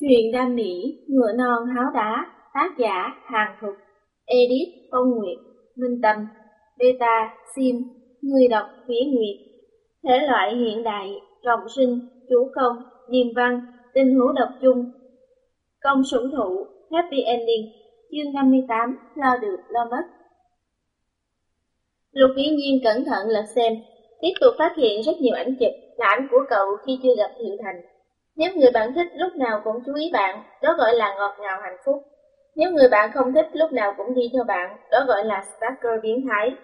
Truyện đam mỹ, ngựa non háo đá, tác giả Hàng Thục, Edit công Nguyệt, Minh Tâm, Beta, Sim, người đọc Phía Nguyệt. Thể loại hiện đại, rộng sinh, chủ công, điềm văn, tình hữu độc chung. Công sủng thụ, Happy Ending, chương 58, lo được, lo mất. Lục Vĩ Nhiên cẩn thận lật xem, tiếp tục phát hiện rất nhiều ảnh chụp là ảnh của cậu khi chưa gặp Hiệu Thành. Nếu người bạn thích lúc nào cũng chú ý bạn, đó gọi là ngọt ngào hạnh phúc. Nếu người bạn không thích lúc nào cũng đi theo bạn, đó gọi là stalker biến thái.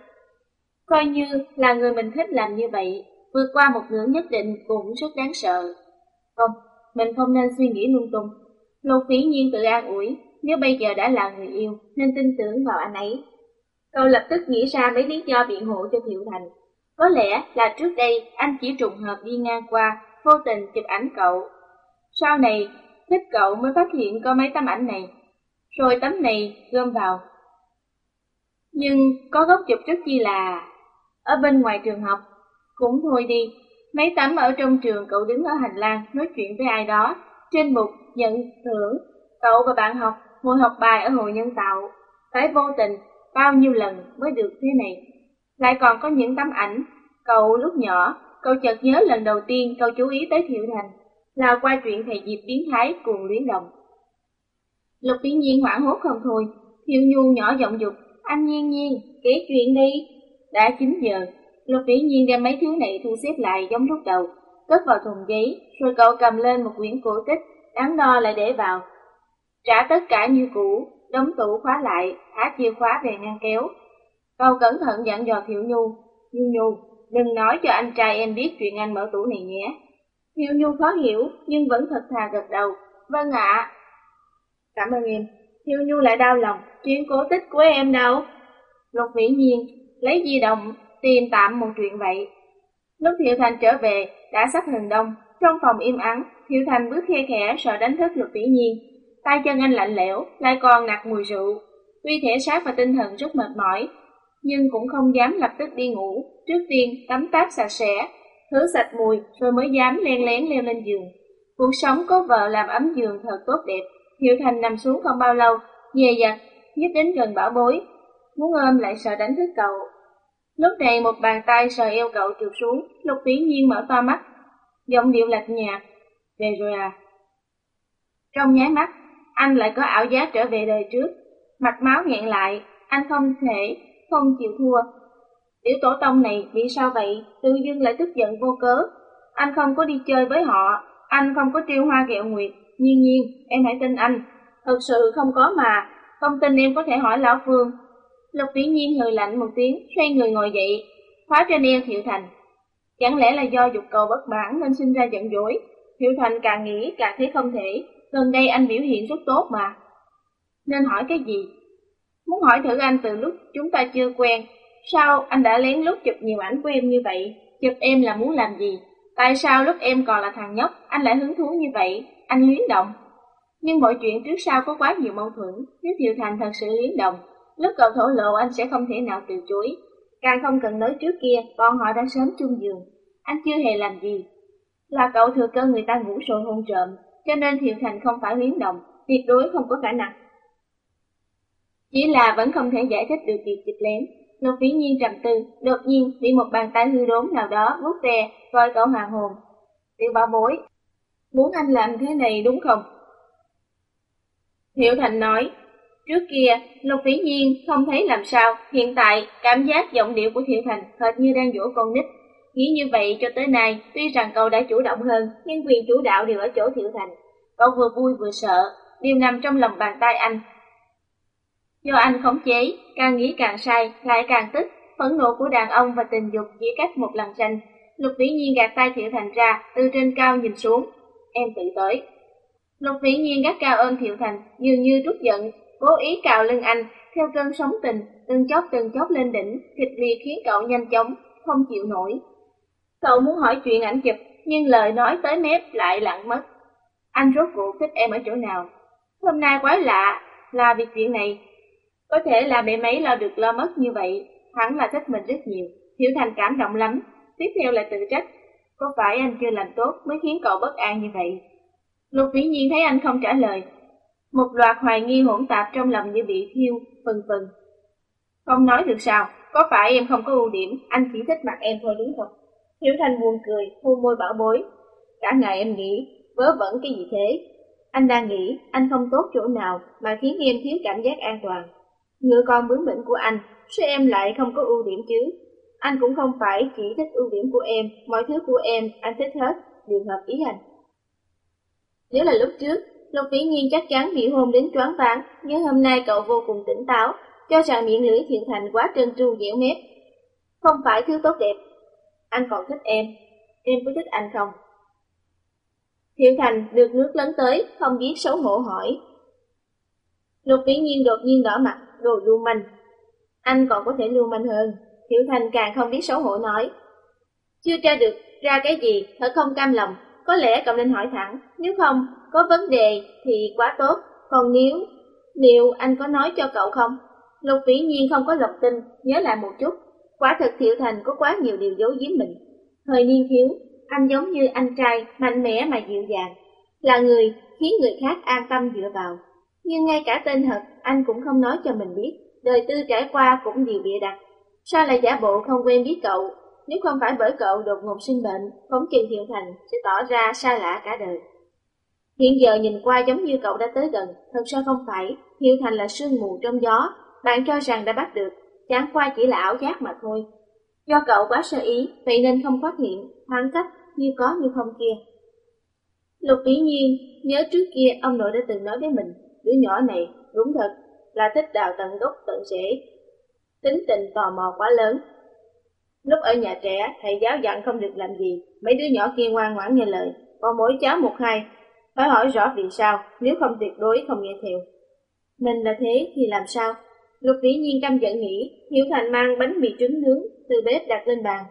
Coi như là người mình thích làm như vậy, vượt qua một ngưỡng nhất định cũng rất đáng sợ. Không, mình không nên suy nghĩ lung tung. Lục phí nhiên tự an ủi, nếu bây giờ đã là người yêu, nên tin tưởng vào anh ấy. Cậu lập tức nghĩ ra mấy lý do biện hộ cho Thiệu Thành. Có lẽ là trước đây anh chỉ trùng hợp đi ngang qua, vô tình chụp ảnh cậu sau này, thích cậu mới phát hiện có mấy tấm ảnh này, rồi tấm này gom vào. Nhưng có góc chụp rất chi là ở bên ngoài trường học, cũng thôi đi. Mấy tấm ở trong trường cậu đứng ở hành lang nói chuyện với ai đó, trên mục nhận thưởng, cậu và bạn học ngồi học bài ở hội nhân tạo, phải vô tình bao nhiêu lần mới được thế này. Lại còn có những tấm ảnh, cậu lúc nhỏ, cậu chợt nhớ lần đầu tiên cậu chú ý tới Thiệu Thành là qua chuyện thầy Diệp biến thái cuồng luyến động. Lục Biến Nhiên hoảng hốt không thôi, Thiệu Nhu nhỏ giọng dục, anh Nhiên Nhiên, kể chuyện đi. Đã 9 giờ, Lục Biến Nhiên đem mấy thứ này thu xếp lại giống lúc đầu, cất vào thùng giấy, rồi cậu cầm lên một quyển cổ tích, đáng đo lại để vào. Trả tất cả như cũ, đóng tủ khóa lại, thả chìa khóa về ngăn kéo. Cậu cẩn thận dặn dò Thiệu Nhu, Nhu Nhu, đừng nói cho anh trai em biết chuyện anh mở tủ này nhé. Hiệu Nhu khó hiểu, nhưng vẫn thật thà gật đầu. Vâng ạ. Cảm ơn em. Hiệu Nhu lại đau lòng, chuyện cổ tích của em đâu? Lục vĩ nhiên, lấy di động, tìm tạm một chuyện vậy. Lúc Thiệu Thành trở về, đã sắp hừng đông. Trong phòng im ắng, Thiệu Thành bước khe khẽ sợ đánh thức Lục vĩ nhiên. Tay chân anh lạnh lẽo, lại còn nặc mùi rượu. Tuy thể xác và tinh thần rất mệt mỏi, nhưng cũng không dám lập tức đi ngủ. Trước tiên, tắm táp sạch sẽ, thứ sạch mùi rồi mới dám len lén leo lên giường. Cuộc sống có vợ làm ấm giường thật tốt đẹp. Hiệu Thành nằm xuống không bao lâu, dè dặt, nhích đến gần bảo bối. Muốn ôm lại sợ đánh thức cậu. Lúc này một bàn tay sờ eo cậu trượt xuống, lục tí nhiên mở to mắt. Giọng điệu lạch nhạt. Về rồi à? Trong nháy mắt, anh lại có ảo giác trở về đời trước. mặt máu nghẹn lại, anh không thể, không chịu thua, Tiểu tổ tông này bị sao vậy? Tự dưng lại tức giận vô cớ. Anh không có đi chơi với họ, anh không có triêu hoa kẹo nguyệt. Nhiên nhiên, em hãy tin anh. Thật sự không có mà, không tin em có thể hỏi Lão Phương. Lục Vĩ Nhiên hừ lạnh một tiếng, xoay người ngồi dậy, khóa trên eo Thiệu Thành. Chẳng lẽ là do dục cầu bất mãn nên sinh ra giận dỗi? Thiệu Thành càng nghĩ càng thấy không thể, gần đây anh biểu hiện rất tốt mà. Nên hỏi cái gì? Muốn hỏi thử anh từ lúc chúng ta chưa quen, Sao anh đã lén lút chụp nhiều ảnh của em như vậy? Chụp em là muốn làm gì? Tại sao lúc em còn là thằng nhóc, anh lại hứng thú như vậy? Anh luyến động. Nhưng mọi chuyện trước sau có quá nhiều mâu thuẫn, nếu Thiều Thành thật sự luyến động, lúc cậu thổ lộ anh sẽ không thể nào từ chối. Càng không cần nói trước kia, bọn họ đã sớm chung giường. Anh chưa hề làm gì. Là cậu thừa cơ người ta ngủ rồi hôn trộm, cho nên Thiều Thành không phải luyến động, tuyệt đối không có khả năng. Chỉ là vẫn không thể giải thích được việc chụp lén, Lục Vĩ Nhiên trầm tư, đột nhiên bị một bàn tay hư đốn nào đó vuốt ve, coi cậu hoàng hồn. Tiểu bảo bối, muốn anh làm thế này đúng không? Hiểu Thành nói, trước kia Lục Vĩ Nhiên không thấy làm sao, hiện tại cảm giác giọng điệu của Thiệu Thành hệt như đang dỗ con nít. Nghĩ như vậy cho tới nay, tuy rằng cậu đã chủ động hơn, nhưng quyền chủ đạo đều ở chỗ Thiệu Thành. Cậu vừa vui vừa sợ, điều nằm trong lòng bàn tay anh, Do anh khống chế, càng nghĩ càng sai, lại càng tức, phẫn nộ của đàn ông và tình dục chỉ cách một lần tranh. Lục vĩ nhiên gạt tay Thiệu Thành ra, từ trên cao nhìn xuống. Em tự tới. Lục vĩ nhiên gắt cao ôm Thiệu Thành, dường như trút giận, cố ý cào lưng anh, theo cơn sóng tình, từng chót từng chót lên đỉnh, kịch liệt khiến cậu nhanh chóng, không chịu nổi. Cậu muốn hỏi chuyện ảnh chụp, nhưng lời nói tới mép lại lặng mất. Anh rốt cuộc thích em ở chỗ nào? Hôm nay quái lạ, là việc chuyện này, có thể là mẹ mấy lo được lo mất như vậy, hắn là thích mình rất nhiều. Hiểu Thành cảm động lắm, tiếp theo là tự trách. Có phải anh chưa làm tốt mới khiến cậu bất an như vậy? Lục Vĩ Nhiên thấy anh không trả lời. Một loạt hoài nghi hỗn tạp trong lòng như bị thiêu, phần phần. Không nói được sao, có phải em không có ưu điểm, anh chỉ thích mặt em thôi đúng không? Hiểu Thành buồn cười, hôn môi bảo bối. Cả ngày em nghĩ, vớ vẩn cái gì thế? Anh đang nghĩ anh không tốt chỗ nào mà khiến em thiếu cảm giác an toàn. Ngựa con bướng bỉnh của anh, sao em lại không có ưu điểm chứ? Anh cũng không phải chỉ thích ưu điểm của em, mọi thứ của em anh thích hết, Điều hợp ý anh. Nếu là lúc trước, Lục Vĩ Nhiên chắc chắn bị hôn đến choáng váng, nhưng hôm nay cậu vô cùng tỉnh táo, cho rằng miệng lưỡi thiện thành quá trơn tru dẻo mép. Không phải thứ tốt đẹp, anh còn thích em, em có thích anh không? Thiệu Thành được nước lớn tới, không biết xấu hổ hỏi. Lục Vĩ Nhiên đột nhiên đỏ mặt, đồ lưu manh. Anh còn có thể lưu manh hơn. Thiệu Thành càng không biết xấu hổ nói. Chưa tra được ra cái gì, thật không cam lòng. Có lẽ cậu nên hỏi thẳng, nếu không, có vấn đề thì quá tốt. Còn nếu, liệu anh có nói cho cậu không? Lục Vĩ Nhiên không có lòng tin, nhớ lại một chút. Quả thật Thiệu Thành có quá nhiều điều giấu giếm mình. Thời niên thiếu, anh giống như anh trai, mạnh mẽ mà dịu dàng, là người khiến người khác an tâm dựa vào. Nhưng ngay cả tên thật, anh cũng không nói cho mình biết, đời tư trải qua cũng nhiều bịa đặt. Sao lại giả bộ không quen biết cậu? Nếu không phải bởi cậu đột ngột sinh bệnh, phóng chừng Thiệu Thành sẽ tỏ ra xa lạ cả đời. Hiện giờ nhìn qua giống như cậu đã tới gần, thật ra không phải, Thiệu Thành là sương mù trong gió, bạn cho rằng đã bắt được, chẳng qua chỉ là ảo giác mà thôi. Do cậu quá sơ ý, vậy nên không phát hiện, khoảng cách, như có như không kia. Lục Vĩ Nhiên nhớ trước kia ông nội đã từng nói với mình, đứa nhỏ này đúng thật là thích đào tận gốc tận rễ, tính tình tò mò quá lớn. Lúc ở nhà trẻ, thầy giáo dặn không được làm gì, mấy đứa nhỏ kia ngoan ngoãn nghe lời, còn mỗi cháu một hai, phải hỏi rõ vì sao, nếu không tuyệt đối không nghe theo. Mình là thế thì làm sao? Lục Vĩ Nhiên căm giận nghĩ, Hiểu Thành mang bánh mì trứng nướng từ bếp đặt lên bàn.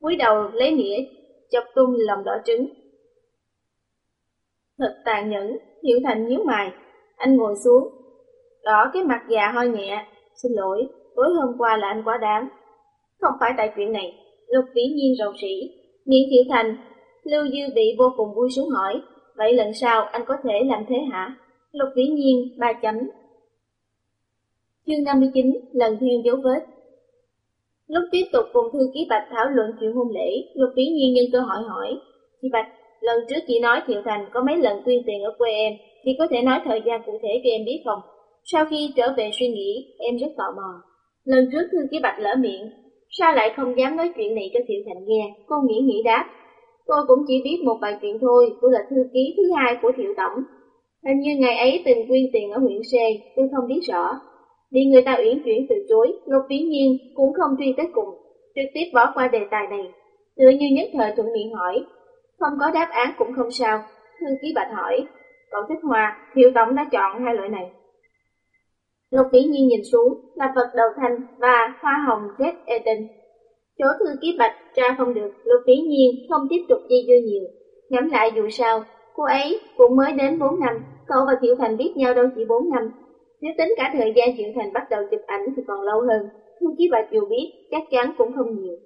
cúi đầu lấy nĩa chọc tung lòng đỏ trứng. Thật tàn nhẫn, Hiểu Thành nhíu mày, anh ngồi xuống, đỏ cái mặt già hơi nhẹ, xin lỗi, tối hôm qua là anh quá đáng. Không phải tại chuyện này, lục vĩ nhiên rầu rĩ, miệng Thiệu Thành, Lưu Dư bị vô cùng vui sướng hỏi, vậy lần sau anh có thể làm thế hả? Lục vĩ nhiên, ba chấm. Chương 59, lần theo dấu vết Lúc tiếp tục cùng thư ký Bạch thảo luận chuyện hôn lễ, Lục Vĩ Nhiên nhân cơ hội hỏi, Chị Bạch, lần trước chị nói Thiệu Thành có mấy lần quyên tiền ở quê em, chị có thể nói thời gian cụ thể cho em biết không? Sau khi trở về suy nghĩ, em rất tò mò. Lần trước thư ký Bạch lỡ miệng, sao lại không dám nói chuyện này cho Thiệu Thành nghe, cô nghĩ nghĩ đáp. Tôi cũng chỉ biết một vài chuyện thôi, tôi là thư ký thứ hai của Thiệu Tổng. Hình như ngày ấy tình quyên tiền ở huyện C, tôi không biết rõ, Bị người ta uyển chuyển từ chối, Lục Vĩ Nhiên cũng không truy tới cùng, trực tiếp bỏ qua đề tài này. Tựa như nhất thời thuận miệng hỏi, không có đáp án cũng không sao. Thư ký bạch hỏi, cậu thích hoa, Thiệu Tổng đã chọn hai loại này. Lục Vĩ Nhiên nhìn xuống là vật đầu thanh và hoa hồng Red Eden. Chỗ thư ký bạch tra không được, Lục Vĩ Nhiên không tiếp tục dây dưa nhiều. Ngắm lại dù sao, cô ấy cũng mới đến 4 năm, cậu và Thiệu Thành biết nhau đâu chỉ 4 năm, nếu tính cả thời gian chuyện thành bắt đầu chụp ảnh thì còn lâu hơn, Thư ký Bạch dù biết, chắc chắn cũng không nhiều.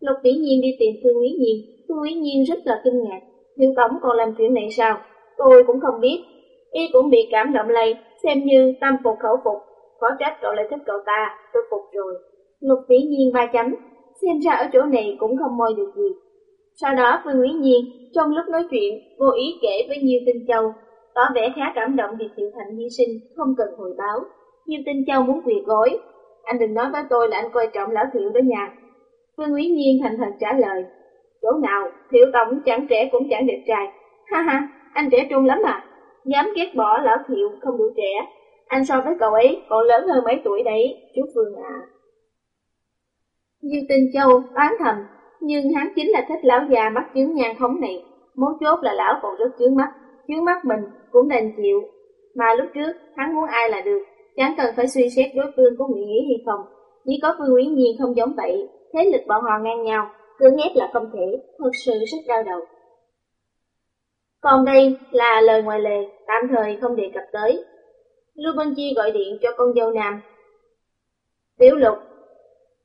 Lục Vĩ Nhiên đi tìm thư Quý Nhiên, thư Quý Nhiên rất là kinh ngạc. Thiếu Tổng còn làm chuyện này sao? Tôi cũng không biết. Y cũng bị cảm động lây, xem như tâm phục khẩu phục. Khó trách cậu lại thích cậu ta, tôi phục rồi. Lục Vĩ Nhiên ba chấm, xem ra ở chỗ này cũng không môi được gì. Sau đó Phương Quý Nhiên, trong lúc nói chuyện, vô ý kể với Nhiêu Tinh Châu tỏ vẻ khá cảm động vì Thiệu Thành hy sinh, không cần hồi báo. Nhiêu Tinh Châu muốn quỳ gối. Anh đừng nói với tôi là anh coi trọng lão Thiệu đó nha. Phương Quý Nhiên thành thật trả lời. Chỗ nào, Thiệu Tổng chẳng trẻ cũng chẳng đẹp trai. Ha ha, anh trẻ trung lắm à. Dám ghét bỏ lão Thiệu không đủ trẻ. Anh so với cậu ấy còn lớn hơn mấy tuổi đấy, chú Phương à. Như Tinh Châu bán thầm, nhưng hắn chính là thích lão già mắt chứng nhan khống này. Mấu chốt là lão còn rất chướng mắt, chướng mắt mình cũng đành chịu. Mà lúc trước, hắn muốn ai là được, chẳng cần phải suy xét đối phương có nguyện ý hay không. Chỉ có Phương Nguyễn Nhiên không giống vậy, thế lực bọn họ ngang nhau, cứ ghét là không thể, thật sự rất đau đầu. Còn đây là lời ngoài lề, tạm thời không đề cập tới. Lưu Vân Chi gọi điện cho con dâu Nam. Tiểu Lục,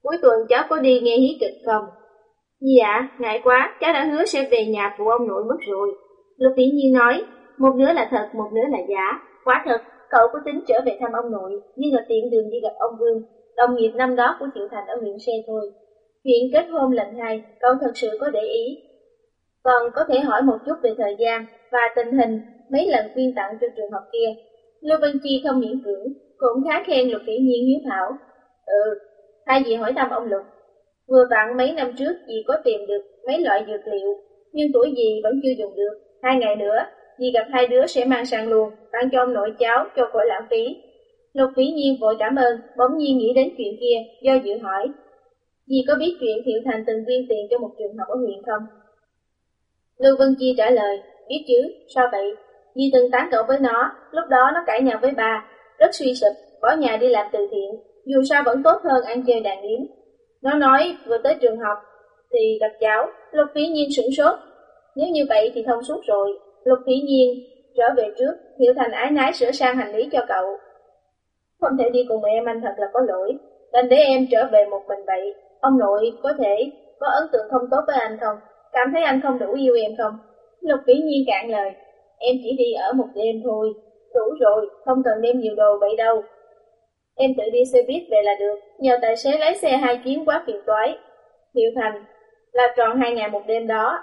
cuối tuần cháu có đi nghe hí kịch không? Dạ, ngại quá, cháu đã hứa sẽ về nhà phụ ông nội mất rồi. Lục Vĩ Nhiên nói, một nửa là thật, một nửa là giả. quá thật, cậu có tính trở về thăm ông nội, nhưng là tiện đường đi gặp ông Vương, đồng nghiệp năm đó của triệu Thành ở huyện Xe thôi. Chuyện kết hôn lần hai, cậu thật sự có để ý. Còn có thể hỏi một chút về thời gian và tình hình mấy lần quyên tặng cho trường học kia. Lưu Vân Chi không miễn cưỡng, cũng khá khen Lục Kỷ Nhiên hiếu thảo. Ừ, hai dì hỏi thăm ông Lục. Vừa vặn mấy năm trước dì có tìm được mấy loại dược liệu, nhưng tuổi dì vẫn chưa dùng được. Hai ngày nữa, dì gặp hai đứa sẽ mang sang luôn, tặng cho ông nội cháu cho khỏi lãng phí. Lục Vĩ Nhiên vội cảm ơn, bỗng nhiên nghĩ đến chuyện kia, do dự hỏi. Dì có biết chuyện Thiệu Thành từng viên tiền cho một trường học ở huyện không? Lưu Vân Chi trả lời, biết chứ, sao vậy? Nhi từng tán cậu với nó, lúc đó nó cãi nhau với bà, rất suy sụp, bỏ nhà đi làm từ thiện, dù sao vẫn tốt hơn ăn chơi đàn điếm. Nó nói vừa tới trường học thì gặp cháu, Lục Phí Nhiên sửng sốt. Nếu như vậy thì thông suốt rồi, Lục Phí Nhiên trở về trước, hiểu Thành ái nái sửa sang hành lý cho cậu. Không thể đi cùng em anh thật là có lỗi, đành để em trở về một mình vậy. Ông nội có thể có ấn tượng không tốt với anh không? Cảm thấy anh không đủ yêu em không? Lục Vĩ Nhiên cạn lời, em chỉ đi ở một đêm thôi, đủ rồi, không cần đem nhiều đồ vậy đâu. Em tự đi xe buýt về là được, nhờ tài xế lái xe hai chuyến quá phiền toái. Hiệu Thành, là tròn hai ngày một đêm đó.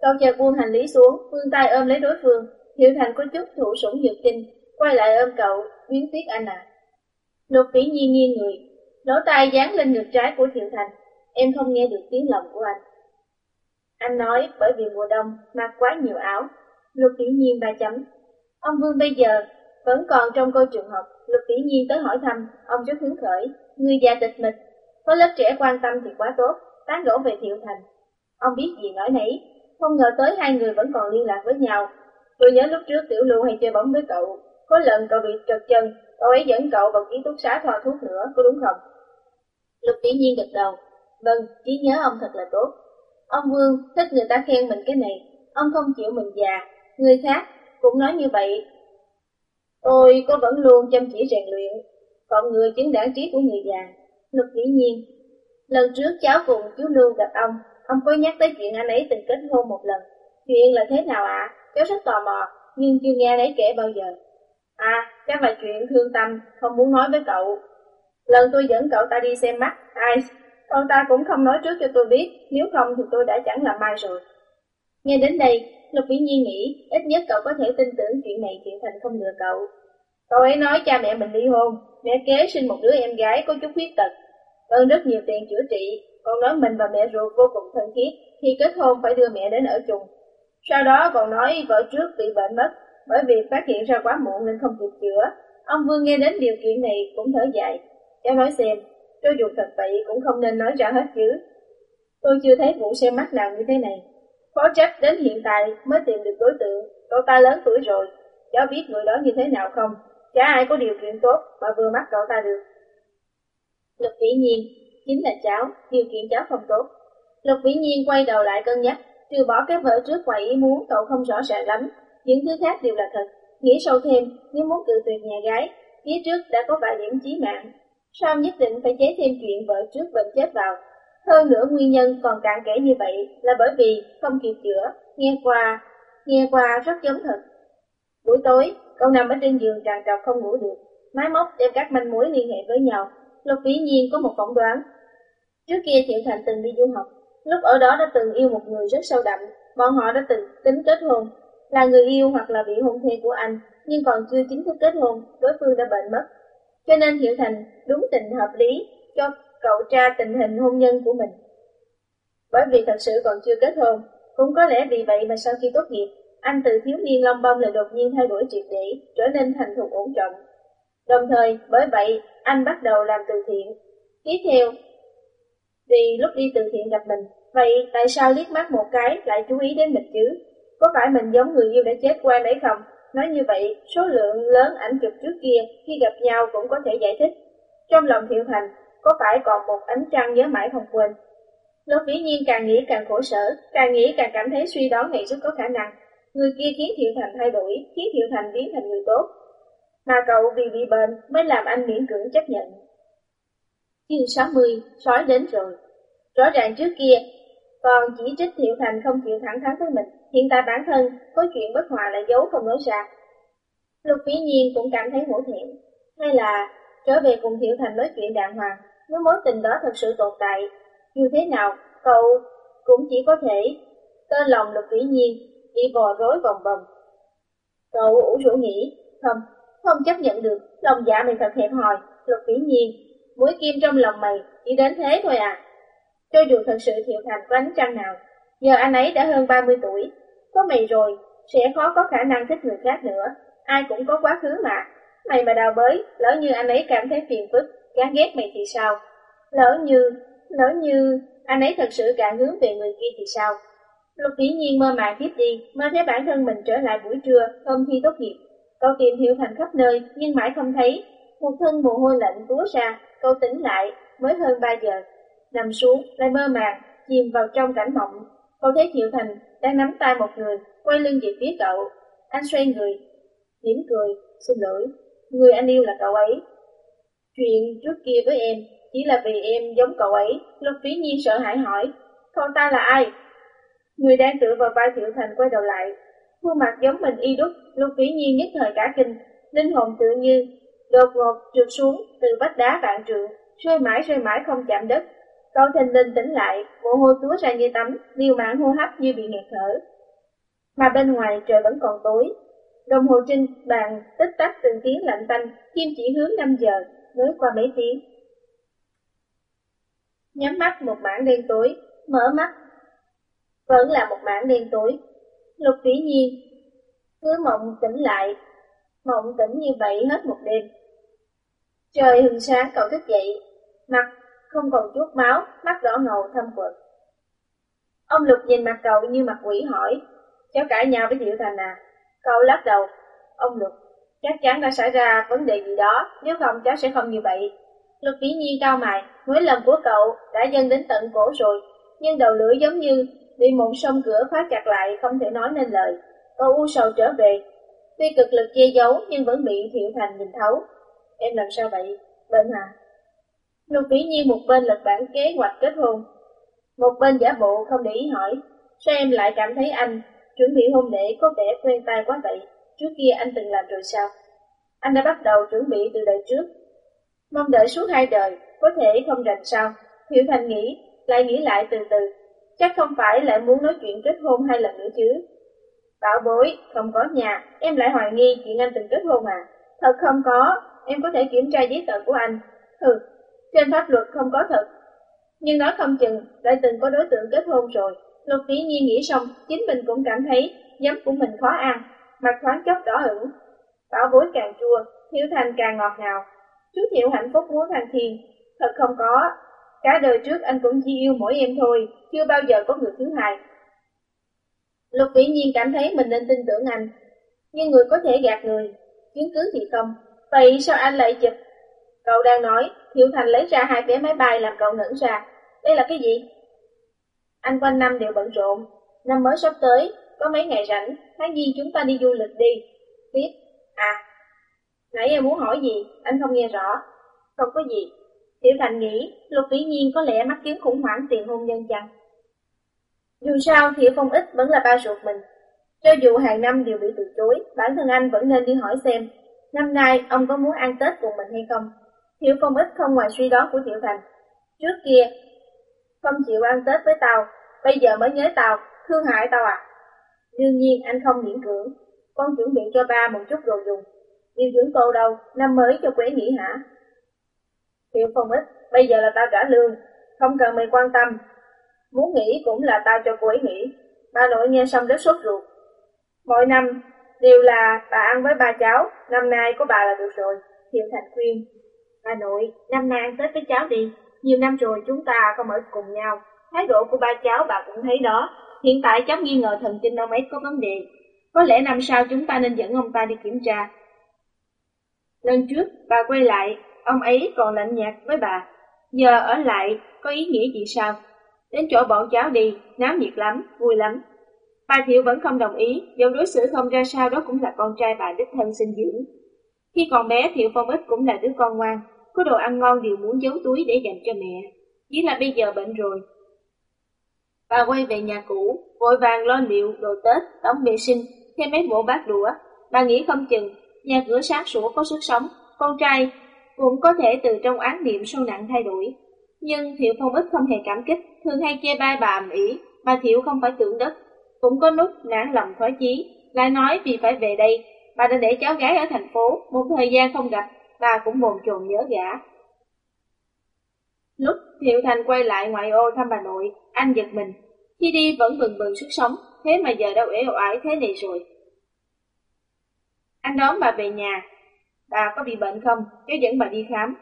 Cậu chợt buông hành lý xuống, vươn tay ôm lấy đối phương. Hiệu Thành có chút thủ sủng nhược kinh, quay lại ôm cậu, biến tuyết anh à. Lục vĩ nhiên nghiêng người, lỗ tai dán lên ngực trái của Thiệu Thành. Em không nghe được tiếng lòng của anh. Anh nói bởi vì mùa đông mặc quá nhiều áo. Lục tỷ nhiên ba chấm. Ông Vương bây giờ vẫn còn trong câu trường học. Lục tỷ nhiên tới hỏi thăm, ông rất hứng khởi. Người già tịch mịch, có lớp trẻ quan tâm thì quá tốt, tán gỗ về Thiệu Thành. Ông biết gì nói nấy, không ngờ tới hai người vẫn còn liên lạc với nhau. Tôi nhớ lúc trước Tiểu Lưu hay chơi bóng với cậu, có lần cậu bị trật chân, cậu ấy dẫn cậu vào ký túc xá thoa thuốc nữa, có đúng không? Lục tỷ Nhiên gật đầu. Vâng, trí nhớ ông thật là tốt. Ông Vương thích người ta khen mình cái này, ông không chịu mình già, người khác cũng nói như vậy. Tôi có vẫn luôn chăm chỉ rèn luyện, còn người chứng đảng trí của người già. Lục dĩ Nhiên Lần trước cháu cùng chú Lưu gặp ông, ông có nhắc tới chuyện anh ấy từng kết hôn một lần. Chuyện là thế nào ạ? À? Cháu rất tò mò, nhưng chưa nghe anh ấy kể bao giờ. À, chắc là chuyện thương tâm, không muốn nói với cậu. Lần tôi dẫn cậu ta đi xem mắt, ai, ông ta cũng không nói trước cho tôi biết, nếu không thì tôi đã chẳng làm mai rồi. Nghe đến đây, Lục Vĩ Nhi nghĩ, ít nhất cậu có thể tin tưởng chuyện này chuyện thành không lừa cậu. Cậu ấy nói cha mẹ mình ly hôn, mẹ kế sinh một đứa em gái có chút khuyết tật, ơn rất nhiều tiền chữa trị, còn nói mình và mẹ ruột vô cùng thân thiết, khi kết hôn phải đưa mẹ đến ở chung. Sau đó còn nói vợ trước bị bệnh mất, bởi vì phát hiện ra quá muộn nên không kịp chữa. Ông Vương nghe đến điều kiện này cũng thở dài. Cháu nói xem, cho dù thật vậy cũng không nên nói ra hết chứ. Tôi chưa thấy vụ xem mắt nào như thế này. Khó trách đến hiện tại mới tìm được đối tượng, cậu ta lớn tuổi rồi. Cháu biết người đó như thế nào không? Chả ai có điều kiện tốt mà vừa mắt cậu ta được. Lục Vĩ Nhiên, chính là cháu, điều kiện cháu không tốt. Lục Vĩ Nhiên quay đầu lại cân nhắc, trừ bỏ cái vợ trước ngoài ý muốn cậu không rõ ràng lắm, những thứ khác đều là thật. Nghĩ sâu thêm, nếu muốn cự tuyệt nhà gái, phía trước đã có vài điểm chí mạng. Sao nhất định phải chế thêm chuyện vợ trước bệnh chết vào? Hơn nữa nguyên nhân còn cạn kể như vậy là bởi vì không kịp chữa, nghe qua, nghe qua rất giống thật. Buổi tối, cậu nằm ở trên giường tràn trọc không ngủ được, máy móc đem các manh mối liên hệ với nhau, Lục Vĩ Nhiên có một phỏng đoán. Trước kia Thiệu Thành từng đi du học, lúc ở đó đã từng yêu một người rất sâu đậm, bọn họ đã từng tính kết hôn, là người yêu hoặc là vị hôn thê của anh, nhưng còn chưa chính thức kết hôn, đối phương đã bệnh mất. Cho nên hiểu Thành đúng tình hợp lý cho cậu tra tình hình hôn nhân của mình. Bởi vì thật sự còn chưa kết hôn, cũng có lẽ vì vậy mà sau khi tốt nghiệp, anh từ thiếu niên long bông lại đột nhiên thay đổi triệt để, trở nên thành thục ổn trọng, Đồng thời, bởi vậy, anh bắt đầu làm từ thiện. Tiếp theo, vì lúc đi từ thiện gặp mình, vậy tại sao liếc mắt một cái lại chú ý đến mình chứ? Có phải mình giống người yêu đã chết qua đấy không? Nói như vậy, số lượng lớn ảnh chụp trước kia khi gặp nhau cũng có thể giải thích. Trong lòng Thiệu Thành, có phải còn một ánh trăng nhớ mãi không quên. Lô Vĩ Nhiên càng nghĩ càng khổ sở, càng nghĩ càng cảm thấy suy đoán này rất có khả năng. Người kia khiến Thiệu Thành thay đổi, khiến Thiệu Thành biến thành người tốt, mà cậu vì bị bệnh mới làm anh miễn cưỡng chấp nhận. Chương 60, sói đến rồi. Rõ ràng trước kia, còn chỉ trích Thiệu Thành không chịu thẳng thắn với mình, hiện tại bản thân có chuyện bất hòa lại giấu không nói ra. Lục Vĩ Nhiên cũng cảm thấy hổ thẹn, hay là trở về cùng Thiệu Thành nói chuyện đàng hoàng, nếu mối tình đó thật sự tồn tại, dù thế nào, cậu cũng chỉ có thể tên lòng Lục Vĩ Nhiên đi vò rối vòng vòng. Cậu ủ rũ nghĩ, không, không chấp nhận được, lòng dạ mình thật hẹp hòi, Lục Vĩ Nhiên, mũi kim trong lòng mày chỉ đến thế thôi à. Cho dù thật sự Thiệu Thành có ánh trăng nào, giờ anh ấy đã hơn 30 tuổi, có mày rồi, sẽ khó có khả năng thích người khác nữa, ai cũng có quá khứ mà. Mày mà đào bới, lỡ như anh ấy cảm thấy phiền phức, gán ghét mày thì sao? Lỡ như, lỡ như anh ấy thật sự cảm hướng về người kia thì sao? Lục dĩ nhiên mơ màng tiếp đi, mơ thấy bản thân mình trở lại buổi trưa, hôm thi tốt nghiệp. Cậu tìm hiểu thành khắp nơi, nhưng mãi không thấy. Một thân mồ hôi lạnh túa ra, cậu tỉnh lại, mới hơn 3 giờ. Nằm xuống, lại mơ màng, chìm vào trong cảnh mộng. Cậu thấy Thiệu Thành đang nắm tay một người, quay lưng về phía cậu. Anh xoay người, mỉm cười, xin lỗi, người anh yêu là cậu ấy. Chuyện trước kia với em, chỉ là vì em giống cậu ấy, Lục Phí Nhiên sợ hãi hỏi, con ta là ai? Người đang tựa vào vai Thiệu Thành quay đầu lại, khuôn mặt giống mình y đúc, Lục Phí Nhiên nhất thời cả kinh, linh hồn tự như đột ngột trượt xuống từ vách đá vạn trượng, rơi mãi rơi mãi không chạm đất. Cậu thình linh tỉnh lại, mồ hôi túa ra như tắm, liều mạng hô hấp như bị nghẹt thở. Mà bên ngoài trời vẫn còn tối, Đồng hồ trên bàn tích tắc từng tiếng lạnh tanh, kim chỉ hướng 5 giờ, mới qua mấy tiếng. Nhắm mắt một mảng đen tối, mở mắt. Vẫn là một mảng đen tối. Lục vĩ nhiên, cứ mộng tỉnh lại, mộng tỉnh như vậy hết một đêm. Trời hừng sáng cậu thức dậy, mặt không còn chút máu, mắt đỏ ngầu thâm quật. Ông Lục nhìn mặt cậu như mặt quỷ hỏi, cháu cãi nhau với Diệu Thành à? Cậu lắc đầu, ông Lục, chắc chắn đã xảy ra vấn đề gì đó, nếu không cháu sẽ không như vậy. Lục Vĩ Nhi cao mày, mỗi lần của cậu đã dâng đến tận cổ rồi, nhưng đầu lưỡi giống như bị một sông cửa khóa chặt lại không thể nói nên lời. Cậu u sầu trở về, tuy cực lực che giấu nhưng vẫn bị Thiệu Thành nhìn thấu. Em làm sao vậy? Bệnh hả? Lưu Vĩ Nhi một bên lật bản kế hoạch kết hôn, một bên giả bộ không để ý hỏi, sao em lại cảm thấy anh Chuẩn bị hôn lễ có vẻ quen tay quá vậy, trước kia anh từng làm rồi sao? Anh đã bắt đầu chuẩn bị từ đời trước. Mong đợi suốt hai đời, có thể không rành sao? Hiểu Thành nghĩ, lại nghĩ lại từ từ. Chắc không phải lại muốn nói chuyện kết hôn hai lần nữa chứ. Bảo bối, không có nhà, em lại hoài nghi chuyện anh từng kết hôn à? Thật không có, em có thể kiểm tra giấy tờ của anh. Hừ, trên pháp luật không có thật. Nhưng nói không chừng, lại từng có đối tượng kết hôn rồi, Lục Vĩ Nhi nghĩ xong, chính mình cũng cảm thấy giấm của mình khó ăn, mặt thoáng chốc đỏ ửng. Bảo bối càng chua, thiếu Thành càng ngọt ngào. Chú Thiệu hạnh phúc muốn thăng thiên, thật không có. Cả đời trước anh cũng chỉ yêu mỗi em thôi, chưa bao giờ có người thứ hai. Lục Vĩ Nhiên cảm thấy mình nên tin tưởng anh, nhưng người có thể gạt người, chứng cứ thì không. Vậy sao anh lại chụp? Cậu đang nói, Thiệu Thành lấy ra hai vé máy bay làm cậu ngẩn ra. Đây là cái gì? Anh quanh năm đều bận rộn, năm mới sắp tới, có mấy ngày rảnh, tháng gì chúng ta đi du lịch đi. Tiếp, à, nãy em muốn hỏi gì, anh không nghe rõ. Không có gì. Tiểu Thành nghĩ, Lục Vĩ Nhiên có lẽ mắc chứng khủng hoảng tiền hôn nhân chăng? Dù sao, Thiệu Phong Ích vẫn là ba ruột mình. Cho dù hàng năm đều bị từ chối, bản thân anh vẫn nên đi hỏi xem, năm nay ông có muốn ăn Tết cùng mình hay không? Hiểu Phong ít không ngoài suy đoán của Tiểu Thành. Trước kia, không chịu ăn Tết với tao, bây giờ mới nhớ tao, thương hại tao à? Đương nhiên anh không miễn cưỡng, con chuẩn bị cho ba một chút đồ dùng. Điều dưỡng cô đâu, năm mới cho quế nghỉ hả? Hiểu không ít, bây giờ là tao trả lương, không cần mày quan tâm. Muốn nghỉ cũng là tao cho cô ấy nghỉ. Ba nội nghe xong rất sốt ruột. Mỗi năm đều là bà ăn với ba cháu, năm nay có bà là được rồi. Thiệu Thành khuyên. Bà nội, năm nay ăn Tết với cháu đi, nhiều năm rồi chúng ta không ở cùng nhau, thái độ của ba cháu bà cũng thấy đó. Hiện tại cháu nghi ngờ thần kinh ông ấy có vấn đề. Có lẽ năm sau chúng ta nên dẫn ông ta đi kiểm tra. Lần trước, bà quay lại, ông ấy còn lạnh nhạt với bà. Giờ ở lại, có ý nghĩa gì sao? Đến chỗ bọn cháu đi, náo nhiệt lắm, vui lắm. Bà Thiệu vẫn không đồng ý, dẫu đối xử không ra sao đó cũng là con trai bà đích thân sinh dưỡng. Khi còn bé Thiệu Phong Ích cũng là đứa con ngoan, có đồ ăn ngon đều muốn giấu túi để dành cho mẹ. Chỉ là bây giờ bệnh rồi. Bà quay về nhà cũ, vội vàng lo liệu đồ Tết, đóng vệ sinh, thêm mấy bộ bát đũa. Bà nghĩ không chừng, nhà cửa sáng sủa có sức sống, con trai cũng có thể từ trong án niệm sâu nặng thay đổi. Nhưng Thiệu Phong ít không hề cảm kích, thường hay chê bai bà ầm ĩ, bà Thiệu không phải tưởng đất. Cũng có lúc nản lòng thoái chí, lại nói vì phải về đây, bà đã để cháu gái ở thành phố, một thời gian không gặp, bà cũng bồn chồn nhớ gã. Lúc Thiệu Thành quay lại ngoại ô thăm bà nội, anh giật mình. Khi đi vẫn bừng bừng sức sống, thế mà giờ đâu ế oải thế này rồi. Anh đón bà về nhà. Bà có bị bệnh không? Cháu dẫn bà đi khám.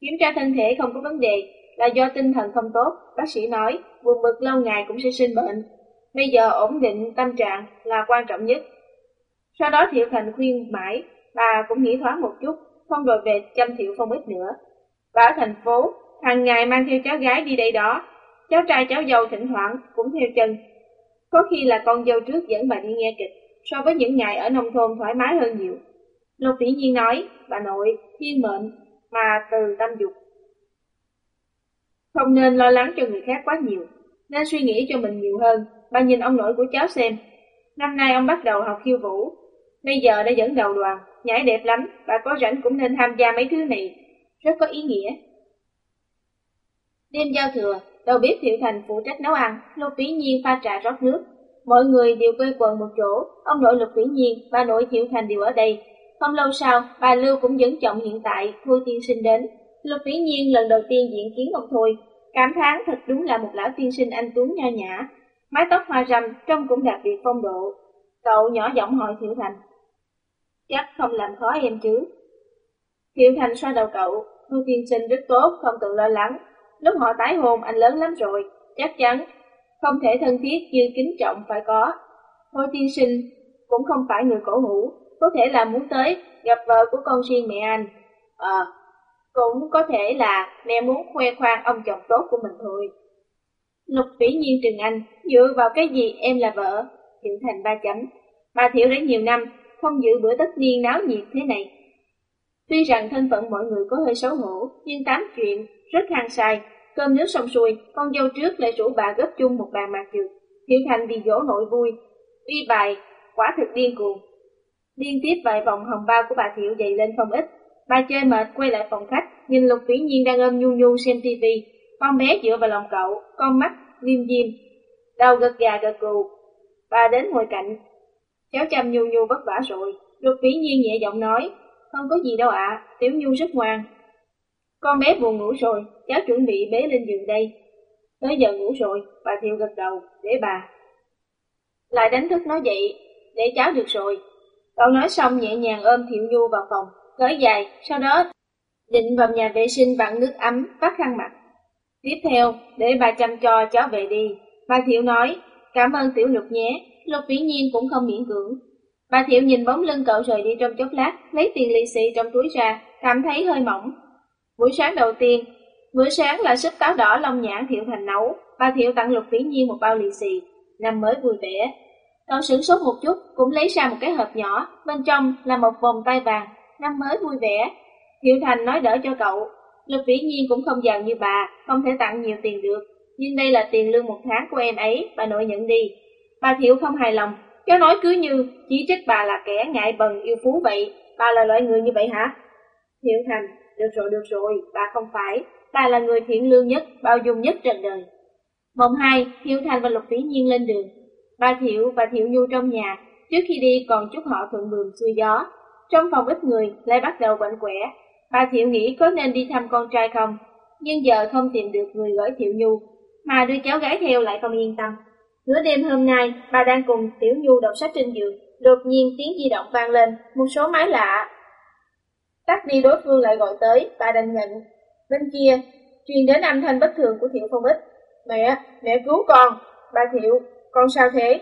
Kiểm tra thân thể không có vấn đề, là do tinh thần không tốt. Bác sĩ nói, buồn bực lâu ngày cũng sẽ sinh bệnh. Bây giờ ổn định tâm trạng là quan trọng nhất. Sau đó Thiệu Thành khuyên mãi, bà cũng nghĩ thoáng một chút, không rồi về chăm Thiệu Phong ít nữa. Bà ở thành phố, hàng ngày mang theo cháu gái đi đây đó, cháu trai cháu dâu thỉnh thoảng cũng theo chân. Có khi là con dâu trước dẫn bà đi nghe kịch, so với những ngày ở nông thôn thoải mái hơn nhiều. Lục Tỷ Nhiên nói, bà nội, thiên mệnh, mà từ tâm dục. Không nên lo lắng cho người khác quá nhiều, nên suy nghĩ cho mình nhiều hơn. Bà nhìn ông nội của cháu xem, năm nay ông bắt đầu học khiêu vũ, bây giờ đã dẫn đầu đoàn, nhảy đẹp lắm, bà có rảnh cũng nên tham gia mấy thứ này, rất có ý nghĩa. Đêm giao thừa, đầu bếp Thiệu Thành phụ trách nấu ăn, Lục Vĩ Nhiên pha trà rót nước. Mọi người đều quây quần một chỗ, ông nội Lục Vĩ Nhiên, bà nội Thiệu Thành đều ở đây. Không lâu sau, bà Lưu cũng dẫn chồng hiện tại, Thôi Tiên Sinh đến. Lục Vĩ Nhiên lần đầu tiên diện kiến ông Thôi, cảm thán thật đúng là một lão tiên sinh anh tuấn nho nhã. Mái tóc hoa râm, trông cũng đặc biệt phong độ. Cậu nhỏ giọng hỏi Thiệu Thành. Chắc không làm khó em chứ. Thiệu Thành xoa đầu cậu, Thôi Thiên Sinh rất tốt, không cần lo lắng, Lúc họ tái hôn anh lớn lắm rồi, chắc chắn không thể thân thiết như kính trọng phải có. Thôi Thiên sinh cũng không phải người cổ hủ, có thể là muốn tới gặp vợ của con riêng mẹ anh. Ờ, cũng có thể là mẹ muốn khoe khoang ông chồng tốt của mình thôi. Lục vĩ nhiên trừng anh, dựa vào cái gì em là vợ? Thiệu thành ba chấm. Bà Thiệu đã nhiều năm, không giữ bữa tất niên náo nhiệt thế này. Tuy rằng thân phận mọi người có hơi xấu hổ, nhưng tám chuyện rất hang sai, Cơm nước xong xuôi, con dâu trước lại rủ bà góp chung một bàn mạc dược. Hiểu Thành vì dỗ nội vui, uy bài, quả thực điên cuồng. Liên tiếp vài vòng hồng bao của bà Thiệu dày lên không ít. Bà chơi mệt quay lại phòng khách, nhìn Lục Vĩ Nhiên đang ôm nhu nhu xem tivi. Con bé dựa vào lòng cậu, con mắt liêm diêm, đầu gật gà gật gù. Bà đến ngồi cạnh, cháu chăm nhu nhu vất vả rồi. Lục Vĩ Nhiên nhẹ giọng nói, không có gì đâu ạ, Tiểu Nhu rất ngoan, con bé buồn ngủ rồi, cháu chuẩn bị bế lên giường đây. Tới giờ ngủ rồi, bà Thiệu gật đầu, để bà. Lại đánh thức nó dậy, để cháu được rồi. Cậu nói xong nhẹ nhàng ôm Thiệu Nhu vào phòng, cởi dài, sau đó định vào nhà vệ sinh vặn nước ấm, vắt khăn mặt. Tiếp theo, để bà chăm cho cháu về đi. Bà Thiệu nói, cảm ơn Tiểu Lục nhé, Lục vĩ nhiên cũng không miễn cưỡng. Bà Thiệu nhìn bóng lưng cậu rời đi trong chốc lát, lấy tiền lì xì trong túi ra, cảm thấy hơi mỏng, Buổi sáng đầu tiên, bữa sáng là súp táo đỏ long nhãn Thiệu Thành nấu, bà Thiệu tặng Lục Vĩ Nhiên một bao lì xì, năm mới vui vẻ. Cậu sửng sốt một chút, cũng lấy ra một cái hộp nhỏ, bên trong là một vòng tay vàng, năm mới vui vẻ. Thiệu Thành nói đỡ cho cậu, Lục Vĩ Nhiên cũng không giàu như bà, không thể tặng nhiều tiền được, nhưng đây là tiền lương một tháng của em ấy, bà nội nhận đi. Bà Thiệu không hài lòng, cháu nói cứ như chỉ trích bà là kẻ ngại bần yêu phú vậy, bà là loại người như vậy hả? Thiệu Thành được rồi, được rồi, bà không phải, bà là người thiện lương nhất, bao dung nhất trần đời. Mộng hai, Thiệu Thành và Lục Vĩ Nhiên lên đường. Bà Thiệu và Thiệu Nhu trong nhà, trước khi đi còn chúc họ thuận buồm xuôi gió. Trong phòng ít người, lại bắt đầu quạnh quẻ. Bà Thiệu nghĩ có nên đi thăm con trai không, nhưng giờ không tìm được người gửi Thiệu Nhu, mà đưa cháu gái theo lại không yên tâm. Nửa đêm hôm nay, bà đang cùng Tiểu Nhu đọc sách trên giường, đột nhiên tiếng di động vang lên, một số máy lạ, Tắt đi đối phương lại gọi tới, bà đành nhận. Bên kia, truyền đến âm thanh bất thường của Thiệu Phong Ích. Mẹ, mẹ cứu con. Bà Thiệu, con sao thế?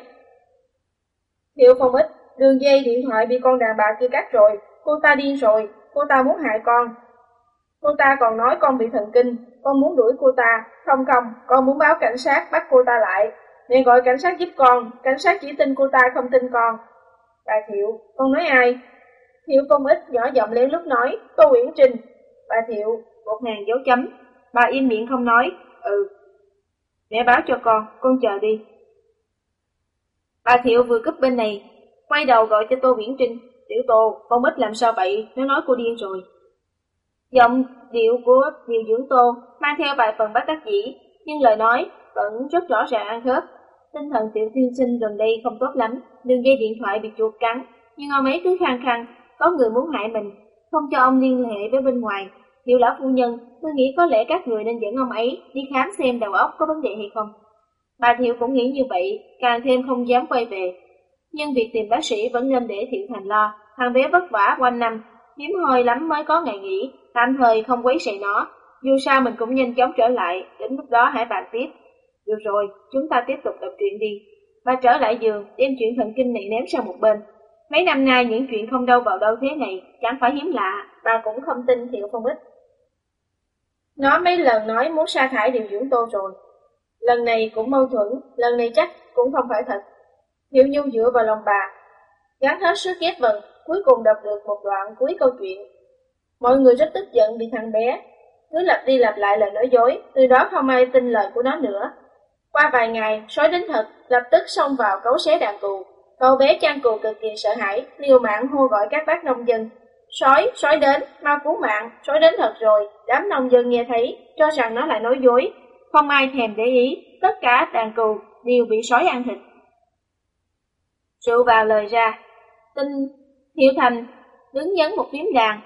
Thiệu Phong Ích, đường dây điện thoại bị con đàn bà kia cắt rồi. Cô ta điên rồi, cô ta muốn hại con. Cô ta còn nói con bị thần kinh, con muốn đuổi cô ta. Không không, con muốn báo cảnh sát bắt cô ta lại. Mẹ gọi cảnh sát giúp con, cảnh sát chỉ tin cô ta không tin con. Bà Thiệu, con nói ai? Thiệu Công Ích nhỏ giọng lén lúc nói, Tô Uyển Trình. Bà Thiệu, một ngàn dấu chấm. Bà im miệng không nói, ừ. Mẹ báo cho con, con chờ đi. Bà Thiệu vừa cúp bên này, quay đầu gọi cho Tô uyển Trinh. Tiểu Tô, con ích làm sao vậy, nó nói cô điên rồi. Giọng điệu của điều dưỡng Tô mang theo vài phần bất đắc dĩ, nhưng lời nói vẫn rất rõ ràng ăn khớp. Tinh thần tiểu tiên sinh gần đây không tốt lắm, đường dây điện thoại bị chuột cắn, nhưng ông ấy cứ khăng khăng, có người muốn hại mình, không cho ông liên hệ với bên ngoài. Hiệu lão phu nhân, tôi nghĩ có lẽ các người nên dẫn ông ấy đi khám xem đầu óc có vấn đề hay không. Bà Thiệu cũng nghĩ như vậy, càng thêm không dám quay về. Nhưng việc tìm bác sĩ vẫn nên để Thiệu Thành lo, thằng bé vất vả quanh năm, hiếm hoi lắm mới có ngày nghỉ, tạm thời không quấy rầy nó. Dù sao mình cũng nhanh chóng trở lại, đến lúc đó hãy bàn tiếp. Được rồi, chúng ta tiếp tục đọc truyện đi. Bà trở lại giường, đem chuyện thần kinh này ném sang một bên. Mấy năm nay những chuyện không đâu vào đâu thế này, chẳng phải hiếm lạ, bà cũng không tin Thiệu Phong Ích. Nó mấy lần nói muốn sa thải điều dưỡng tô rồi. Lần này cũng mâu thuẫn, lần này chắc cũng không phải thật. Thiệu Nhung dựa vào lòng bà, gắn hết sức ghét vần, cuối cùng đọc được một đoạn cuối câu chuyện. Mọi người rất tức giận vì thằng bé, cứ lặp đi lặp lại lời nói dối, từ đó không ai tin lời của nó nữa. Qua vài ngày, sói đến thật, lập tức xông vào cấu xé đàn cừu. Cậu bé chăn cừu cực kỳ sợ hãi, liều mạng hô gọi các bác nông dân. Sói, sói đến, mau cứu mạng, sói đến thật rồi. Đám nông dân nghe thấy, cho rằng nó lại nói dối. Không ai thèm để ý, tất cả đàn cừu đều bị sói ăn thịt. Rượu vào lời ra, tin. Hiểu Thành đứng nhấn một tiếng đàn.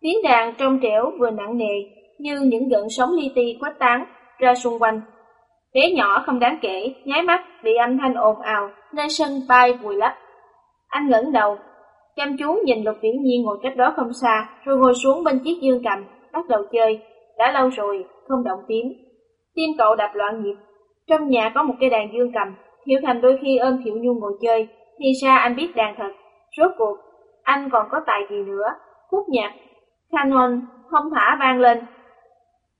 Tiếng đàn trong trẻo vừa nặng nề, như những gợn sóng li ti quét tán ra xung quanh. Bé nhỏ không đáng kể, nháy mắt bị âm thanh ồn ào nên sân bay vùi lấp. Anh ngẩng đầu, chăm chú nhìn Lục Viễn Nhi ngồi cách đó không xa, rồi ngồi xuống bên chiếc dương cầm, bắt đầu chơi. Đã lâu rồi, không động tiếng. Tim cậu đập loạn nhịp. Trong nhà có một cây đàn dương cầm, Thiệu Thành đôi khi ôm Thiệu Nhu ngồi chơi, thì ra anh biết đàn thật. Rốt cuộc, anh còn có tài gì nữa? Khúc nhạc, canon, không thả vang lên,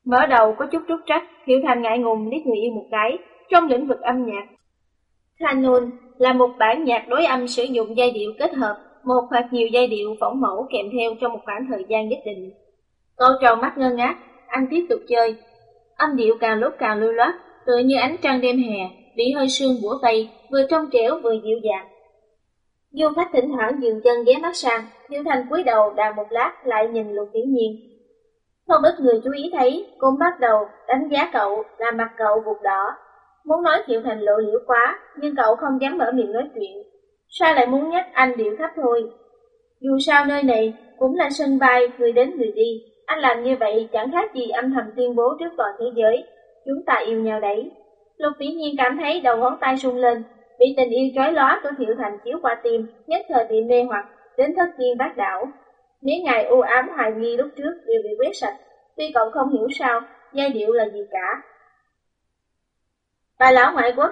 Mở đầu có chút trúc trắc, Thiệu Thành ngại ngùng liếc người yêu một cái, trong lĩnh vực âm nhạc. Canon là một bản nhạc đối âm sử dụng giai điệu kết hợp, một hoặc nhiều giai điệu phỏng mẫu kèm theo trong một khoảng thời gian nhất định. Cô trầu mắt ngơ ngác, anh tiếp tục chơi. Âm điệu càng lúc càng lưu loát, tựa như ánh trăng đêm hè, bị hơi sương bủa vây, vừa trong trẻo vừa dịu dàng. Dương khách thỉnh thoảng dừng chân ghé mắt sang, Thiệu Thành cúi đầu đà một lát lại nhìn Lục Viễn Nhiên, không ít người chú ý thấy, cô bắt đầu đánh giá cậu, làm mặt cậu vụt đỏ. Muốn nói chuyện thành lộ liễu quá, nhưng cậu không dám mở miệng nói chuyện. Sao lại muốn nhắc anh điệu thấp thôi? Dù sao nơi này cũng là sân bay, người đến người đi. Anh làm như vậy chẳng khác gì âm thầm tuyên bố trước toàn thế giới. Chúng ta yêu nhau đấy. Lục vĩ nhiên cảm thấy đầu ngón tay sung lên, bị tình yêu trói lóa của Thiệu Thành chiếu qua tim, nhất thời bị mê hoặc, đến thất nhiên bác đảo. Mấy ngày u ám hoài nghi lúc trước đều bị quét sạch, tuy còn không hiểu sao, giai điệu là gì cả. Bà lão ngoại quốc,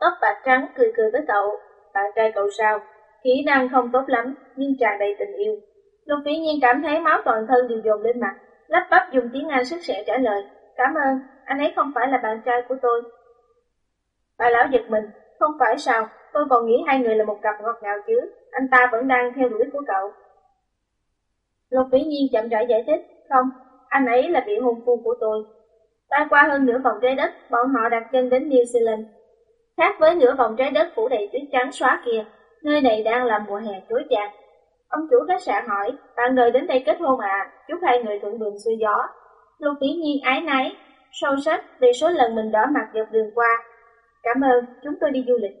tóc bạc trắng cười cười với cậu, bạn trai cậu sao, kỹ năng không tốt lắm, nhưng tràn đầy tình yêu. Lục vĩ nhiên cảm thấy máu toàn thân đều dồn lên mặt, lắp bắp dùng tiếng Anh sức sẻ trả lời, cảm ơn, anh ấy không phải là bạn trai của tôi. Bà lão giật mình, không phải sao, tôi còn nghĩ hai người là một cặp ngọt ngào chứ, anh ta vẫn đang theo đuổi của cậu. Lục Vĩ Nhiên chậm rãi giải thích, không, anh ấy là vị hôn phu của tôi. Ta qua hơn nửa vòng trái đất, bọn họ đặt chân đến New Zealand. Khác với nửa vòng trái đất phủ đầy tuyết trắng xóa kia, nơi này đang là mùa hè chối chạc. Ông chủ khách sạn hỏi, bạn đời đến đây kết hôn à, chúc hai người thuận đường xuôi gió. Lục Vĩ Nhiên ái náy, sâu sắc vì số lần mình đỏ mặt dọc đường qua. Cảm ơn, chúng tôi đi du lịch.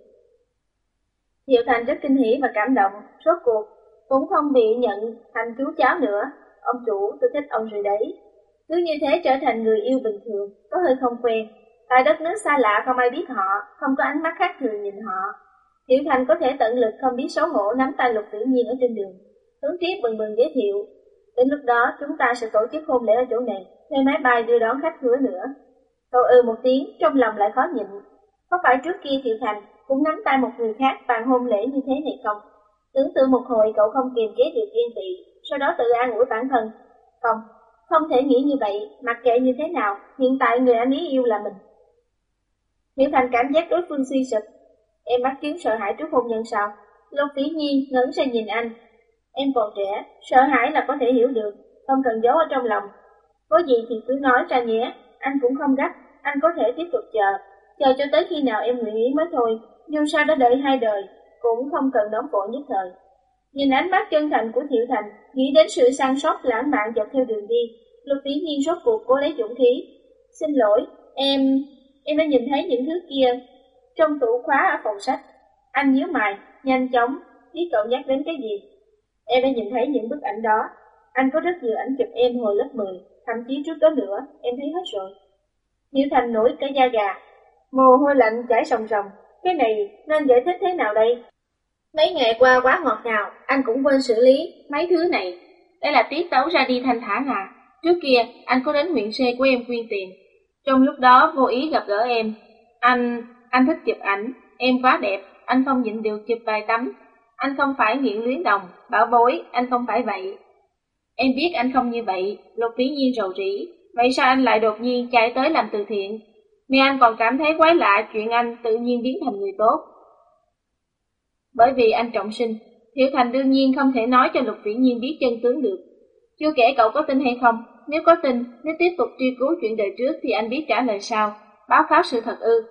Diệu Thành rất kinh hỉ và cảm động, rốt cuộc cũng không bị nhận thành chú cháu nữa. Ông chủ, tôi thích ông rồi đấy. Cứ như thế trở thành người yêu bình thường, có hơi không quen. Tại đất nước xa lạ không ai biết họ, không có ánh mắt khác thường nhìn họ. Diệu Thành có thể tận lực không biết xấu hổ nắm tay lục tiểu nhiên ở trên đường. Hướng triết bừng bừng giới thiệu. Đến lúc đó chúng ta sẽ tổ chức hôn lễ ở chỗ này, thuê máy bay đưa đón khách hứa nữa. Cậu ừ một tiếng, trong lòng lại khó nhịn. Có phải trước kia Thiệu Thành cũng nắm tay một người khác bàn hôn lễ như thế này không? Tưởng tượng một hồi cậu không kiềm chế được yên tị, sau đó tự an ủi bản thân. Không, không thể nghĩ như vậy, mặc kệ như thế nào, hiện tại người anh ấy yêu là mình. Thiệu Thành cảm giác đối phương suy sụp. Em bắt kiến sợ hãi trước hôn nhân sao? Lục Vĩ Nhiên ngẩn ra nhìn anh. Em còn trẻ, sợ hãi là có thể hiểu được, không cần giấu ở trong lòng. Có gì thì cứ nói ra nhé, anh cũng không gấp, anh có thể tiếp tục chờ chờ cho tới khi nào em nguyện mới thôi, dù sao đã đợi hai đời, cũng không cần nóng vội nhất thời. Nhìn ánh mắt chân thành của Thiệu Thành, nghĩ đến sự sang sót lãng mạn dọc theo đường đi, Lục Vĩ Nhiên rốt cuộc cố lấy dũng khí. Xin lỗi, em... em đã nhìn thấy những thứ kia trong tủ khóa ở phòng sách. Anh nhíu mày, nhanh chóng, biết cậu nhắc đến cái gì. Em đã nhìn thấy những bức ảnh đó. Anh có rất nhiều ảnh chụp em hồi lớp 10, thậm chí trước đó nữa, em thấy hết rồi. Nhiễu Thành nổi cả da gà, mồ hôi lạnh chảy sòng sòng. Cái này nên giải thích thế nào đây? Mấy ngày qua quá ngọt ngào, anh cũng quên xử lý mấy thứ này. Đây là tiết tấu ra đi thanh thản à. Trước kia, anh có đến huyện xe của em quyên tiền. Trong lúc đó vô ý gặp gỡ em. Anh, anh thích chụp ảnh, em quá đẹp, anh không nhịn được chụp vài tấm. Anh không phải nghiện luyến đồng, bảo bối, anh không phải vậy. Em biết anh không như vậy, lục phí nhiên rầu rĩ. Vậy sao anh lại đột nhiên chạy tới làm từ thiện? Mẹ anh còn cảm thấy quái lạ chuyện anh tự nhiên biến thành người tốt. Bởi vì anh trọng sinh, Thiệu Thành đương nhiên không thể nói cho Lục Viễn Nhiên biết chân tướng được. Chưa kể cậu có tin hay không, nếu có tin, nếu tiếp tục truy cứu chuyện đời trước thì anh biết trả lời sao, báo cáo sự thật ư.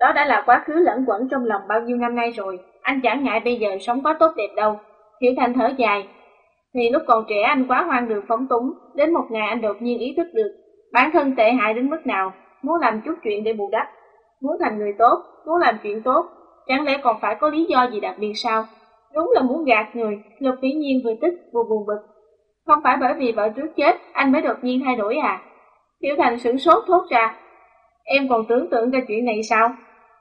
Đó đã là quá khứ lẫn quẩn trong lòng bao nhiêu năm nay rồi, anh chẳng ngại bây giờ sống quá tốt đẹp đâu. Thiệu Thành thở dài, thì lúc còn trẻ anh quá hoang đường phóng túng, đến một ngày anh đột nhiên ý thức được bản thân tệ hại đến mức nào, muốn làm chút chuyện để bù đắp, muốn thành người tốt, muốn làm chuyện tốt, chẳng lẽ còn phải có lý do gì đặc biệt sao? Đúng là muốn gạt người, Lục Vĩ Nhiên vừa tức vừa buồn bực. Không phải bởi vì vợ trước chết, anh mới đột nhiên thay đổi à? Tiểu Thành sửng sốt thốt ra. Em còn tưởng tượng ra chuyện này sao?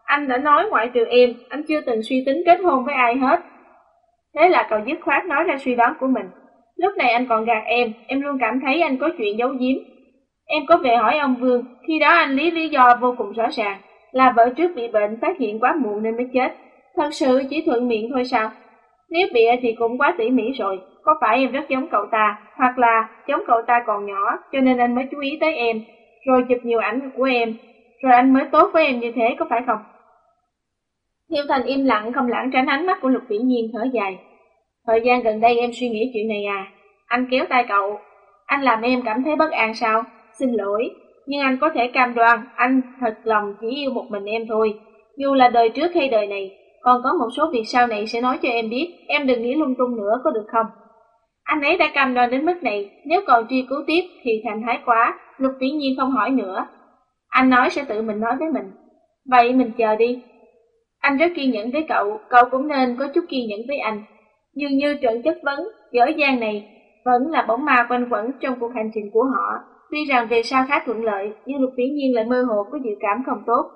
Anh đã nói ngoại trừ em, anh chưa từng suy tính kết hôn với ai hết. Thế là cậu dứt khoát nói ra suy đoán của mình. Lúc này anh còn gạt em, em luôn cảm thấy anh có chuyện giấu giếm. Em có về hỏi ông Vương, khi đó anh lý lý do vô cùng rõ ràng, là vợ trước bị bệnh phát hiện quá muộn nên mới chết. Thật sự chỉ thuận miệng thôi sao? Nếu bịa thì cũng quá tỉ mỉ rồi, có phải em rất giống cậu ta, hoặc là giống cậu ta còn nhỏ, cho nên anh mới chú ý tới em, rồi chụp nhiều ảnh của em, rồi anh mới tốt với em như thế, có phải không? Thiêu Thành im lặng không lãng tránh ánh mắt của Lục Vĩ Nhiên thở dài. Thời gian gần đây em suy nghĩ chuyện này à? Anh kéo tay cậu. Anh làm em cảm thấy bất an sao? Xin lỗi, nhưng anh có thể cam đoan anh thật lòng chỉ yêu một mình em thôi. Dù là đời trước hay đời này, còn có một số việc sau này sẽ nói cho em biết, em đừng nghĩ lung tung nữa có được không? Anh ấy đã cam đoan đến mức này, nếu còn truy cứu tiếp thì thành thái quá, lục vĩ nhiên không hỏi nữa. Anh nói sẽ tự mình nói với mình. Vậy mình chờ đi. Anh rất kiên nhẫn với cậu, cậu cũng nên có chút kiên nhẫn với anh. Dường như trận chất vấn, dở dang này vẫn là bóng ma quanh quẩn trong cuộc hành trình của họ. Tuy rằng về sau khá thuận lợi, nhưng Lục Viễn Nhiên lại mơ hồ có dự cảm không tốt.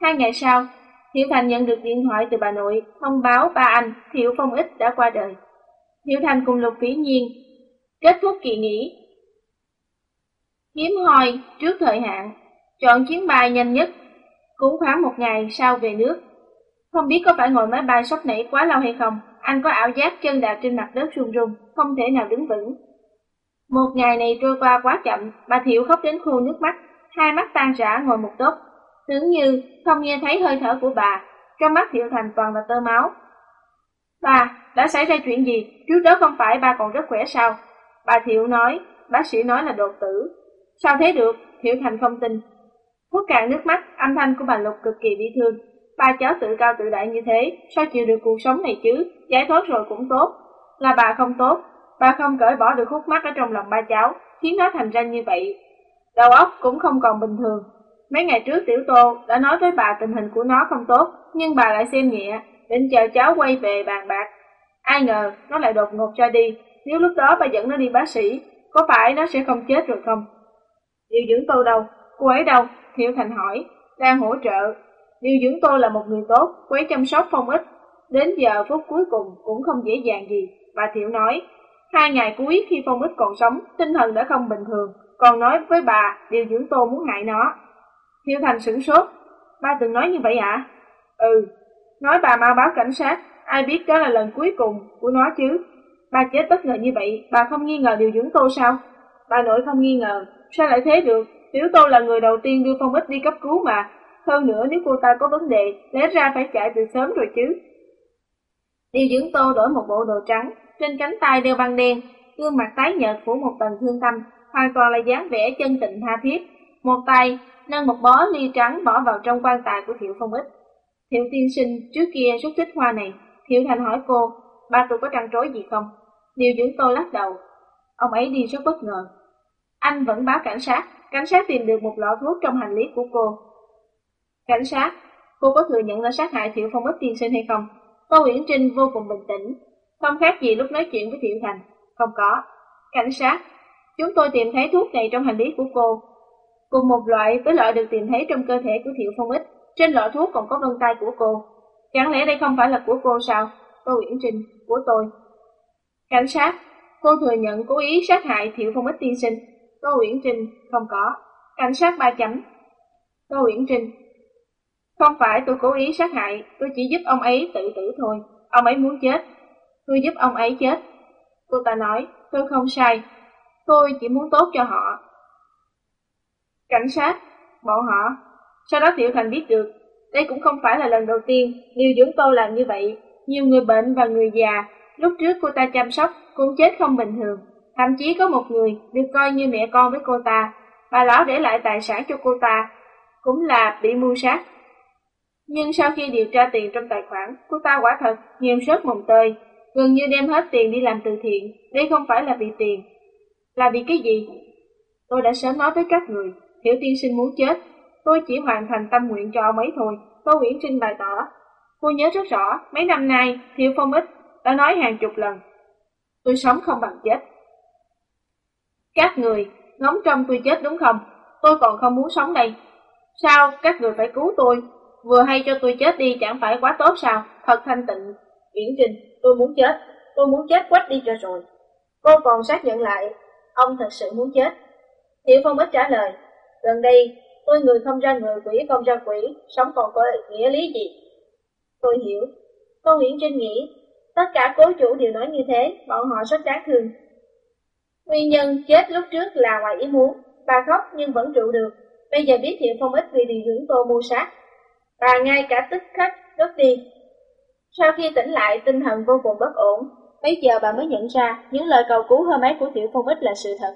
Hai ngày sau, Thiệu Thành nhận được điện thoại từ bà nội, thông báo ba anh, Thiệu Phong Ích đã qua đời. Thiệu Thành cùng Lục Viễn Nhiên kết thúc kỳ nghỉ. Hiếm hoi trước thời hạn, chọn chuyến bay nhanh nhất, cũng khoảng một ngày sau về nước. Không biết có phải ngồi máy bay sốc nảy quá lâu hay không, anh có ảo giác chân đạp trên mặt đất run run, không thể nào đứng vững. Một ngày này trôi qua quá chậm, bà Thiệu khóc đến khô nước mắt, hai mắt tan rã ngồi một tốc, tưởng như không nghe thấy hơi thở của bà, trong mắt Thiệu Thành toàn là tơ máu. Bà, đã xảy ra chuyện gì? Trước đó không phải bà còn rất khỏe sao? Bà Thiệu nói, bác sĩ nói là đột tử. Sao thế được? Thiệu Thành không tin. Hút cạn nước mắt, âm thanh của bà Lục cực kỳ bi thương. Ba cháu tự cao tự đại như thế, sao chịu được cuộc sống này chứ? Giải thoát rồi cũng tốt. Là bà không tốt, bà không cởi bỏ được khúc mắc ở trong lòng ba cháu, khiến nó thành ra như vậy. Đầu óc cũng không còn bình thường. Mấy ngày trước Tiểu Tô đã nói với bà tình hình của nó không tốt, nhưng bà lại xem nhẹ, định chờ cháu quay về bàn bạc. Ai ngờ, nó lại đột ngột ra đi. Nếu lúc đó bà dẫn nó đi bác sĩ, có phải nó sẽ không chết rồi không? Điều dưỡng Tô đâu? Cô ấy đâu? Thiệu Thành hỏi. Đang hỗ trợ. Điều dưỡng Tô là một người tốt, cô ấy chăm sóc phong ích. Đến giờ phút cuối cùng cũng không dễ dàng gì. Bà Thiệu nói, Hai ngày cuối khi Phong Đức còn sống, tinh thần đã không bình thường, còn nói với bà điều dưỡng tô muốn hại nó. Hiêu Thành sửng sốt, ba từng nói như vậy ạ? À? Ừ, nói bà mau báo cảnh sát, ai biết đó là lần cuối cùng của nó chứ. Ba chết bất ngờ như vậy, bà không nghi ngờ điều dưỡng tô sao? Bà nội không nghi ngờ, sao lại thế được? Tiểu tô là người đầu tiên đưa Phong Bích đi cấp cứu mà. Hơn nữa nếu cô ta có vấn đề, lẽ ra phải chạy từ sớm rồi chứ. Điều dưỡng tô đổi một bộ đồ trắng, trên cánh tay đeo băng đen, gương mặt tái nhợt phủ một tầng thương tâm, hoàn toàn là dáng vẻ chân tịnh tha thiết. một tay nâng một bó ly trắng bỏ vào trong quan tài của Thiệu Phong Ích. Thiệu tiên sinh trước kia rất thích hoa này, Thiệu Thành hỏi cô, ba tôi có trăn trối gì không? Điều dưỡng tôi lắc đầu, ông ấy đi rất bất ngờ. Anh vẫn báo cảnh sát, cảnh sát tìm được một lọ thuốc trong hành lý của cô. Cảnh sát, cô có thừa nhận là sát hại Thiệu Phong Ích tiên sinh hay không? Tô Uyển Trinh vô cùng bình tĩnh, không khác gì lúc nói chuyện với Thiệu Thành. Không có. Cảnh sát, chúng tôi tìm thấy thuốc này trong hành lý của cô. Cùng một loại với loại được tìm thấy trong cơ thể của Thiệu Phong Ích. Trên lọ thuốc còn có vân tay của cô. Chẳng lẽ đây không phải là của cô sao? cô Uyển Trinh, của tôi. Cảnh sát, cô thừa nhận cố ý sát hại Thiệu Phong Ích tiên sinh. cô Uyển Trinh, không có. Cảnh sát ba chấm. cô Uyển Trinh, không phải tôi cố ý sát hại, tôi chỉ giúp ông ấy tự tử thôi. Ông ấy muốn chết. Tôi giúp ông ấy chết. Cô ta nói, tôi không sai. Tôi chỉ muốn tốt cho họ. Cảnh sát, bọn họ. Sau đó Tiểu Thành biết được, đây cũng không phải là lần đầu tiên điều dưỡng tôi làm như vậy. Nhiều người bệnh và người già, lúc trước cô ta chăm sóc cũng chết không bình thường. Thậm chí có một người được coi như mẹ con với cô ta. Bà lão để lại tài sản cho cô ta, cũng là bị mưu sát. Nhưng sau khi điều tra tiền trong tài khoản, cô ta quả thật nghiêm rớt mồng tơi, gần như đem hết tiền đi làm từ thiện. Đây không phải là vì tiền, là vì cái gì? Tôi đã sớm nói với các người, Hiểu tiên sinh muốn chết, tôi chỉ hoàn thành tâm nguyện cho ông ấy thôi. Tô Nguyễn Trinh bày tỏ. Cô nhớ rất rõ, mấy năm nay, Thiệu Phong Ích đã nói hàng chục lần. Tôi sống không bằng chết. Các người, ngóng trong tôi chết đúng không? Tôi còn không muốn sống đây. Sao các người phải cứu tôi? Vừa hay cho tôi chết đi chẳng phải quá tốt sao? Thật thanh tịnh. Viễn Trinh, tôi muốn chết. Tôi muốn chết quách đi cho rồi. Cô còn xác nhận lại, ông thật sự muốn chết. Thiệu Phong ít trả lời, gần đây, tôi người không ra người, quỷ không ra quỷ, sống còn có nghĩa lý gì? Tôi hiểu. Cô Viễn Trinh nghĩ, tất cả cố chủ đều nói như thế, bọn họ rất đáng thương. Nguyên nhân chết lúc trước là ngoài ý muốn, bà khóc nhưng vẫn trụ được. Bây giờ biết Thiệu Phong ít vì điều dưỡng cô mua sát. Bà ngay cả tức khắc, đốt đi. Sau khi tỉnh lại, tinh thần vô cùng bất ổn, Bây giờ bà mới nhận ra những lời cầu cứu hôm ấy của Tiểu Phong Ích là sự thật.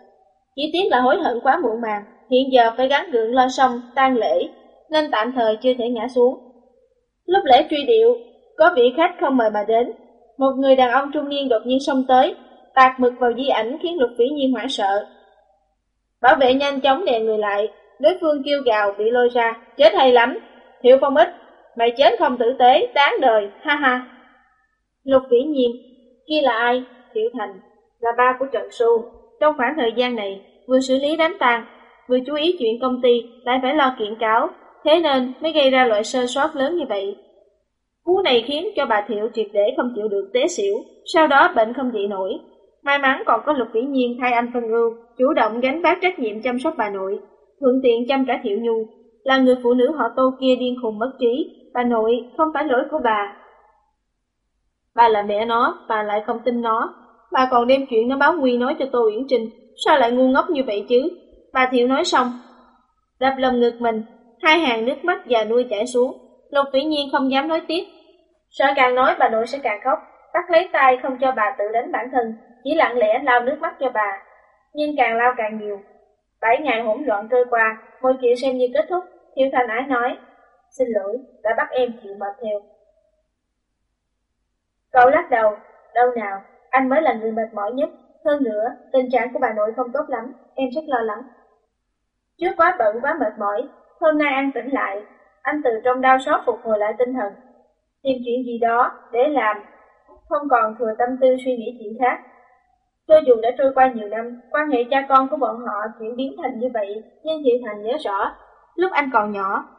Chỉ tiếc là hối hận quá muộn màng, hiện giờ phải gắng gượng lo xong, tang lễ, nên tạm thời chưa thể ngã xuống. Lúc lễ truy điệu, có vị khách không mời mà đến. Một người đàn ông trung niên đột nhiên xông tới, tạt mực vào di ảnh khiến lục phỉ nhiên hoảng sợ. Bảo vệ nhanh chóng đè người lại, đối phương kêu gào bị lôi ra, chết hay lắm. Thiệu Phong Ích, mày chết không tử tế, đáng đời, ha ha. Lục vĩ nhiên kia là ai? Thiệu Thành, là ba của Trần Xu. Trong khoảng thời gian này, vừa xử lý đánh tàn, vừa chú ý chuyện công ty, lại phải lo kiện cáo, thế nên mới gây ra loại sơ sót lớn như vậy. Cú này khiến cho bà Thiệu triệt để không chịu được tế xỉu, sau đó bệnh không dậy nổi. May mắn còn có Lục Vĩ Nhiên thay anh phân ưu, chủ động gánh vác trách nhiệm chăm sóc bà nội, thuận tiện chăm cả Thiệu Nhu, là người phụ nữ họ Tô kia điên khùng mất trí, bà nội không phải lỗi của bà, Bà là mẹ nó, bà lại không tin nó. Bà còn đem chuyện nó báo nguy nói cho Tô Uyển Trinh. Sao lại ngu ngốc như vậy chứ? Bà Thiệu nói xong. Đập lồng ngực mình, hai hàng nước mắt già nuôi chảy xuống. Lục Vĩ Nhiên không dám nói tiếp. Sợ càng nói bà nội sẽ càng khóc. Bắt lấy tay không cho bà tự đánh bản thân, chỉ lặng lẽ lau nước mắt cho bà. Nhưng càng lau càng nhiều. Bảy ngày hỗn loạn trôi qua, mọi chuyện xem như kết thúc. Thiệu Thành Ái nói, xin lỗi, đã bắt em chịu mệt theo. Cậu lắc đầu, đâu nào, anh mới là người mệt mỏi nhất. Hơn nữa, tình trạng của bà nội không tốt lắm, em rất lo lắng. Trước quá bận quá mệt mỏi, hôm nay anh tỉnh lại, anh từ trong đau xót phục hồi lại tinh thần. Tìm chuyện gì đó để làm, không còn thừa tâm tư suy nghĩ chuyện khác. Cho dù đã trôi qua nhiều năm, quan hệ cha con của bọn họ chuyển biến thành như vậy, nhưng Thiệu Thành nhớ rõ, lúc anh còn nhỏ,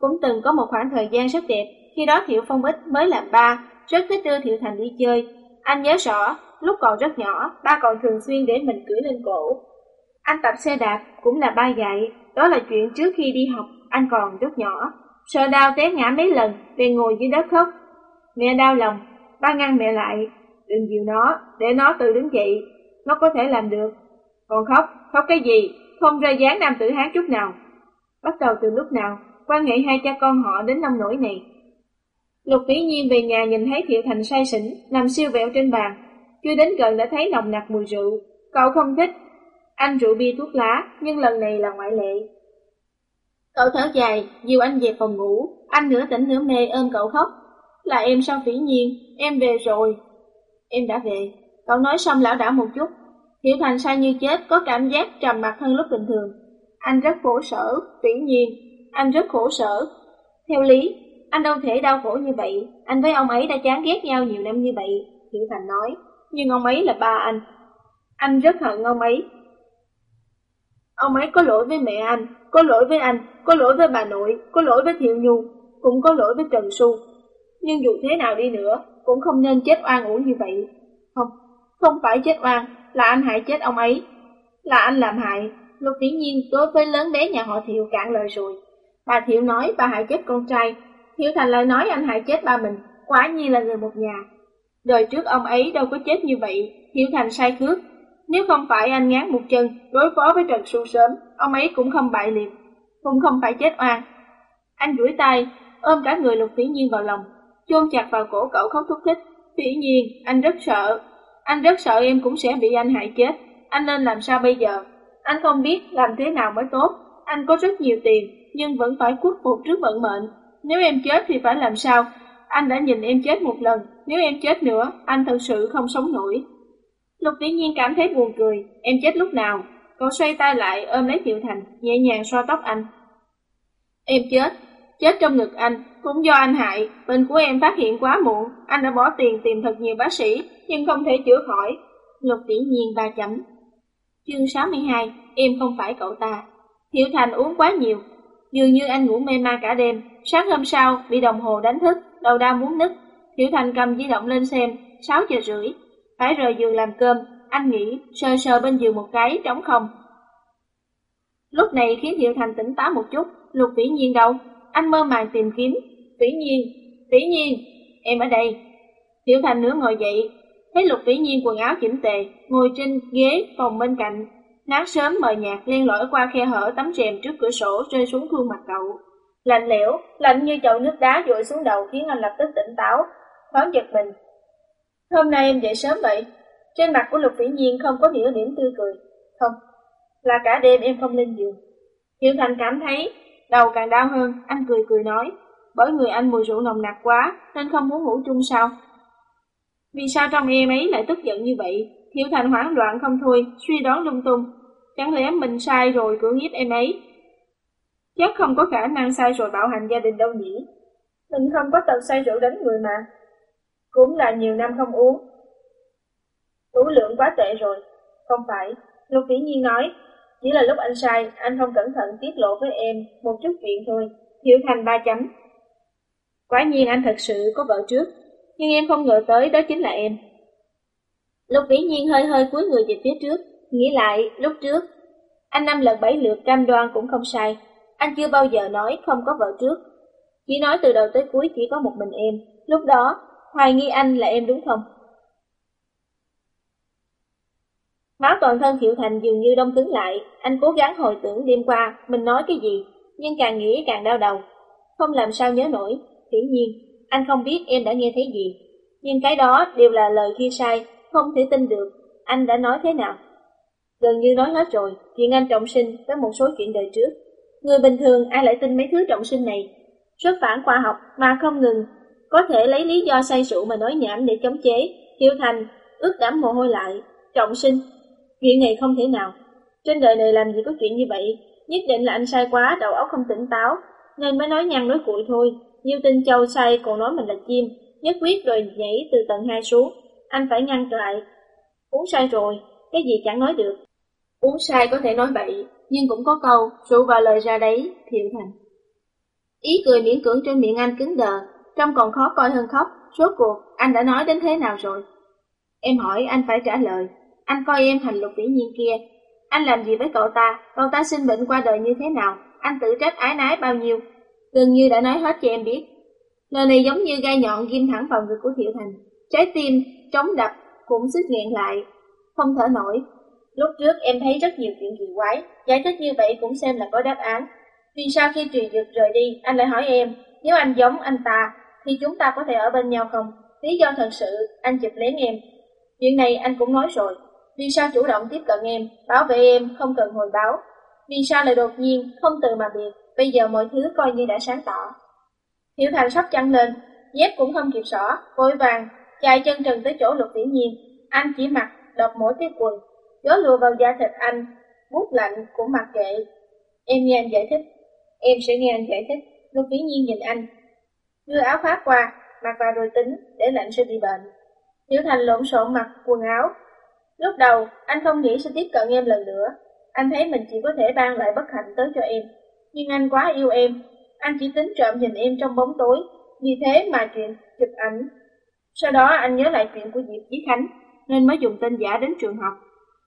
cũng từng có một khoảng thời gian rất đẹp, khi đó Thiệu Phong Ích mới làm ba, rất thích đưa Thiệu Thành đi chơi. Anh nhớ rõ, lúc còn rất nhỏ, ba còn thường xuyên để mình cưỡi lên cổ. Anh tập xe đạp cũng là ba dạy, đó là chuyện trước khi đi học, anh còn rất nhỏ. Sợ đau té ngã mấy lần, bèn ngồi dưới đất khóc. Mẹ đau lòng, ba ngăn mẹ lại, đừng dìu nó, để nó tự đứng dậy, nó có thể làm được. Còn khóc, khóc cái gì, không rơi dáng nam tử hán chút nào. Bắt đầu từ lúc nào, quan hệ hai cha con họ đến nông nỗi này. Lục Vĩ Nhiên về nhà nhìn thấy Thiệu Thành say xỉn, nằm siêu vẹo trên bàn. Chưa đến gần đã thấy nồng nặc mùi rượu. Cậu không thích. Anh rượu bia thuốc lá, nhưng lần này là ngoại lệ. Cậu thở dài, dìu anh về phòng ngủ, anh nửa tỉnh nửa mê ôm cậu khóc. Là em sao Vĩ nhiên, em về rồi. Em đã về. Cậu nói xong lão đảo một chút. thiệu Thành say như chết, có cảm giác trầm mặt hơn lúc bình thường. Anh rất khổ sở, Vĩ nhiên, anh rất khổ sở. Theo lý, anh đâu thể đau khổ như vậy, anh với ông ấy đã chán ghét nhau nhiều năm như vậy, Hiểu Thành nói. Nhưng ông ấy là ba anh. Anh rất hận ông ấy. Ông ấy có lỗi với mẹ anh, có lỗi với anh, có lỗi với bà nội, có lỗi với Thiệu Nhu, cũng có lỗi với Trần Xu. Nhưng dù thế nào đi nữa, cũng không nên chết oan uổng như vậy. Không, không phải chết oan, là anh hại chết ông ấy. Là anh làm hại, Lục Vĩ Nhiên đối với lớn bé nhà họ Thiệu cạn lời rồi. Bà Thiệu nói bà hại chết con trai, hiếu Thành lại nói anh hại chết ba mình, quả nhiên là người một nhà. Đời trước ông ấy đâu có chết như vậy, hiếu Thành sai khước Nếu không phải anh ngán một chân, đối phó với Trần Xu sớm, ông ấy cũng không bại liệt, cũng không phải chết oan. Anh duỗi tay, ôm cả người Lục Vĩ Nhiên vào lòng, chôn chặt vào cổ cậu khóc thúc thích. Vĩ Nhiên, anh rất sợ, anh rất sợ em cũng sẽ bị anh hại chết. Anh nên làm sao bây giờ? Anh không biết làm thế nào mới tốt. Anh có rất nhiều tiền, nhưng vẫn phải khuất phục trước vận mệnh. Nếu em chết thì phải làm sao? Anh đã nhìn em chết một lần, nếu em chết nữa, anh thật sự không sống nổi. Lục tỷ Nhiên cảm thấy buồn cười, em chết lúc nào? Cậu xoay tay lại ôm lấy Thiệu Thành, nhẹ nhàng xoa tóc anh. Em chết, chết trong ngực anh, cũng do anh hại, bệnh của em phát hiện quá muộn, anh đã bỏ tiền tìm thật nhiều bác sĩ, nhưng không thể chữa khỏi. Lục tỷ Nhiên ba chấm. Chương 62, em không phải cậu ta. Thiệu Thành uống quá nhiều, dường như anh ngủ mê man cả đêm, sáng hôm sau bị đồng hồ đánh thức, đầu đau muốn nứt. Thiệu Thành cầm di động lên xem, 6 giờ rưỡi, phải rời giường làm cơm, anh nghĩ, sờ sờ bên giường một cái, trống không. Lúc này khiến Thiệu Thành tỉnh táo một chút, Lục Vĩ Nhiên đâu? Anh mơ màng tìm kiếm. Vĩ Nhiên, Vĩ Nhiên, em ở đây. Thiệu Thành nửa ngồi dậy, thấy Lục Vĩ Nhiên quần áo chỉnh tề, ngồi trên ghế phòng bên cạnh. Nắng sớm mờ nhạt len lỏi qua khe hở tấm rèm trước cửa sổ rơi xuống khuôn mặt cậu. Lạnh lẽo, lạnh như chậu nước đá dội xuống đầu khiến anh lập tức tỉnh táo, thoáng giật mình. Hôm nay em dậy sớm vậy, trên mặt của Lục Vĩ Nhiên không có nửa điểm tươi cười. Không, là cả đêm em không lên giường. Hiệu Thành cảm thấy đầu càng đau hơn, anh cười cười nói, bởi người anh mùi rượu nồng nặc quá nên không muốn ngủ chung sao? Vì sao trong em ấy lại tức giận như vậy? Hiệu Thành hoảng loạn không thôi, suy đoán lung tung. Chẳng lẽ mình sai rồi cưỡng hiếp em ấy? Chắc không có khả năng sai rồi bạo hành gia đình đâu nhỉ? Mình không có tật say rượu đánh người mà. Cũng là nhiều năm không uống. Tủ lượng quá tệ rồi. Không phải, Lục Vĩ Nhiên nói, chỉ là lúc anh sai, anh không cẩn thận tiết lộ với em một chút chuyện thôi. Hiểu thành ba chấm. Quả nhiên anh thật sự có vợ trước, nhưng em không ngờ tới đó chính là em. Lục Vĩ Nhiên hơi hơi cúi người về phía trước, nghĩ lại lúc trước. Anh năm lần bảy lượt cam đoan cũng không sai, anh chưa bao giờ nói không có vợ trước. Chỉ nói từ đầu tới cuối chỉ có một mình em, lúc đó hoài nghi anh là em đúng không? Máu toàn thân Thiệu Thành dường như đông cứng lại, anh cố gắng hồi tưởng đêm qua mình nói cái gì, nhưng càng nghĩ càng đau đầu. Không làm sao nhớ nổi, hiển nhiên, anh không biết em đã nghe thấy gì. Nhưng cái đó đều là lời khi sai, không thể tin được, anh đã nói thế nào. Gần như nói hết rồi, chuyện anh trọng sinh với một số chuyện đời trước. Người bình thường ai lại tin mấy thứ trọng sinh này? Rất phản khoa học mà không ngừng, có thể lấy lý do say rượu mà nói nhảm để chống chế. Thiệu Thành, ướt đẫm mồ hôi lại, trọng sinh, Chuyện này không thể nào. Trên đời này làm gì có chuyện như vậy, nhất định là anh sai quá, đầu óc không tỉnh táo, nên mới nói nhăn nói cuội thôi. nhiêu tinh châu say còn nói mình là chim, nhất quyết rồi nhảy từ tầng hai xuống. Anh phải ngăn lại. Uống sai rồi, cái gì chẳng nói được. Uống sai có thể nói bậy, nhưng cũng có câu, rượu vào lời ra đấy, thiệu thành. Ý cười miễn cưỡng trên miệng anh cứng đờ, trông còn khó coi hơn khóc, rốt cuộc, anh đã nói đến thế nào rồi? Em hỏi anh phải trả lời, anh coi em thành lục vĩ nhiên kia. Anh làm gì với cậu ta? Cậu ta sinh bệnh qua đời như thế nào? Anh tự trách ái nái bao nhiêu? Gần như đã nói hết cho em biết. Lời này giống như gai nhọn ghim thẳng vào người của Thiệu Thành. Trái tim, trống đập, cũng xích nghẹn lại. Không thở nổi. Lúc trước em thấy rất nhiều chuyện kỳ quái. Giải thích như vậy cũng xem là có đáp án. Vì sao khi Trì dược rời đi, anh lại hỏi em, nếu anh giống anh ta, thì chúng ta có thể ở bên nhau không? Lý do thật sự, anh chụp lén em. Chuyện này anh cũng nói rồi, vì sao chủ động tiếp cận em, bảo vệ em, không cần hồi báo? Vì sao lại đột nhiên, không từ mà biệt, bây giờ mọi thứ coi như đã sáng tỏ. Hiểu Thành sắp chăn lên, dép cũng không kịp xỏ, vội vàng, chạy chân trần tới chỗ lục vĩ nhiên. Anh chỉ mặc, đọc mỗi cái quần, gió lùa vào da thịt anh, bút lạnh cũng mặc kệ. Em nghe anh giải thích, em sẽ nghe anh giải thích. Lục vĩ nhiên nhìn anh, đưa áo khoác qua, mặc vào rồi tính, để lạnh sẽ bị bệnh. tiểu Thành lộn xộn mặc quần áo. Lúc đầu, anh không nghĩ sẽ tiếp cận em lần nữa. Anh thấy mình chỉ có thể ban lại bất hạnh tới cho em. Nhưng anh quá yêu em. Anh chỉ tính trộm nhìn em trong bóng tối. Vì thế mà chuyện chụp ảnh. Sau đó anh nhớ lại chuyện của Diệp Chí Khánh, nên mới dùng tên giả đến trường học.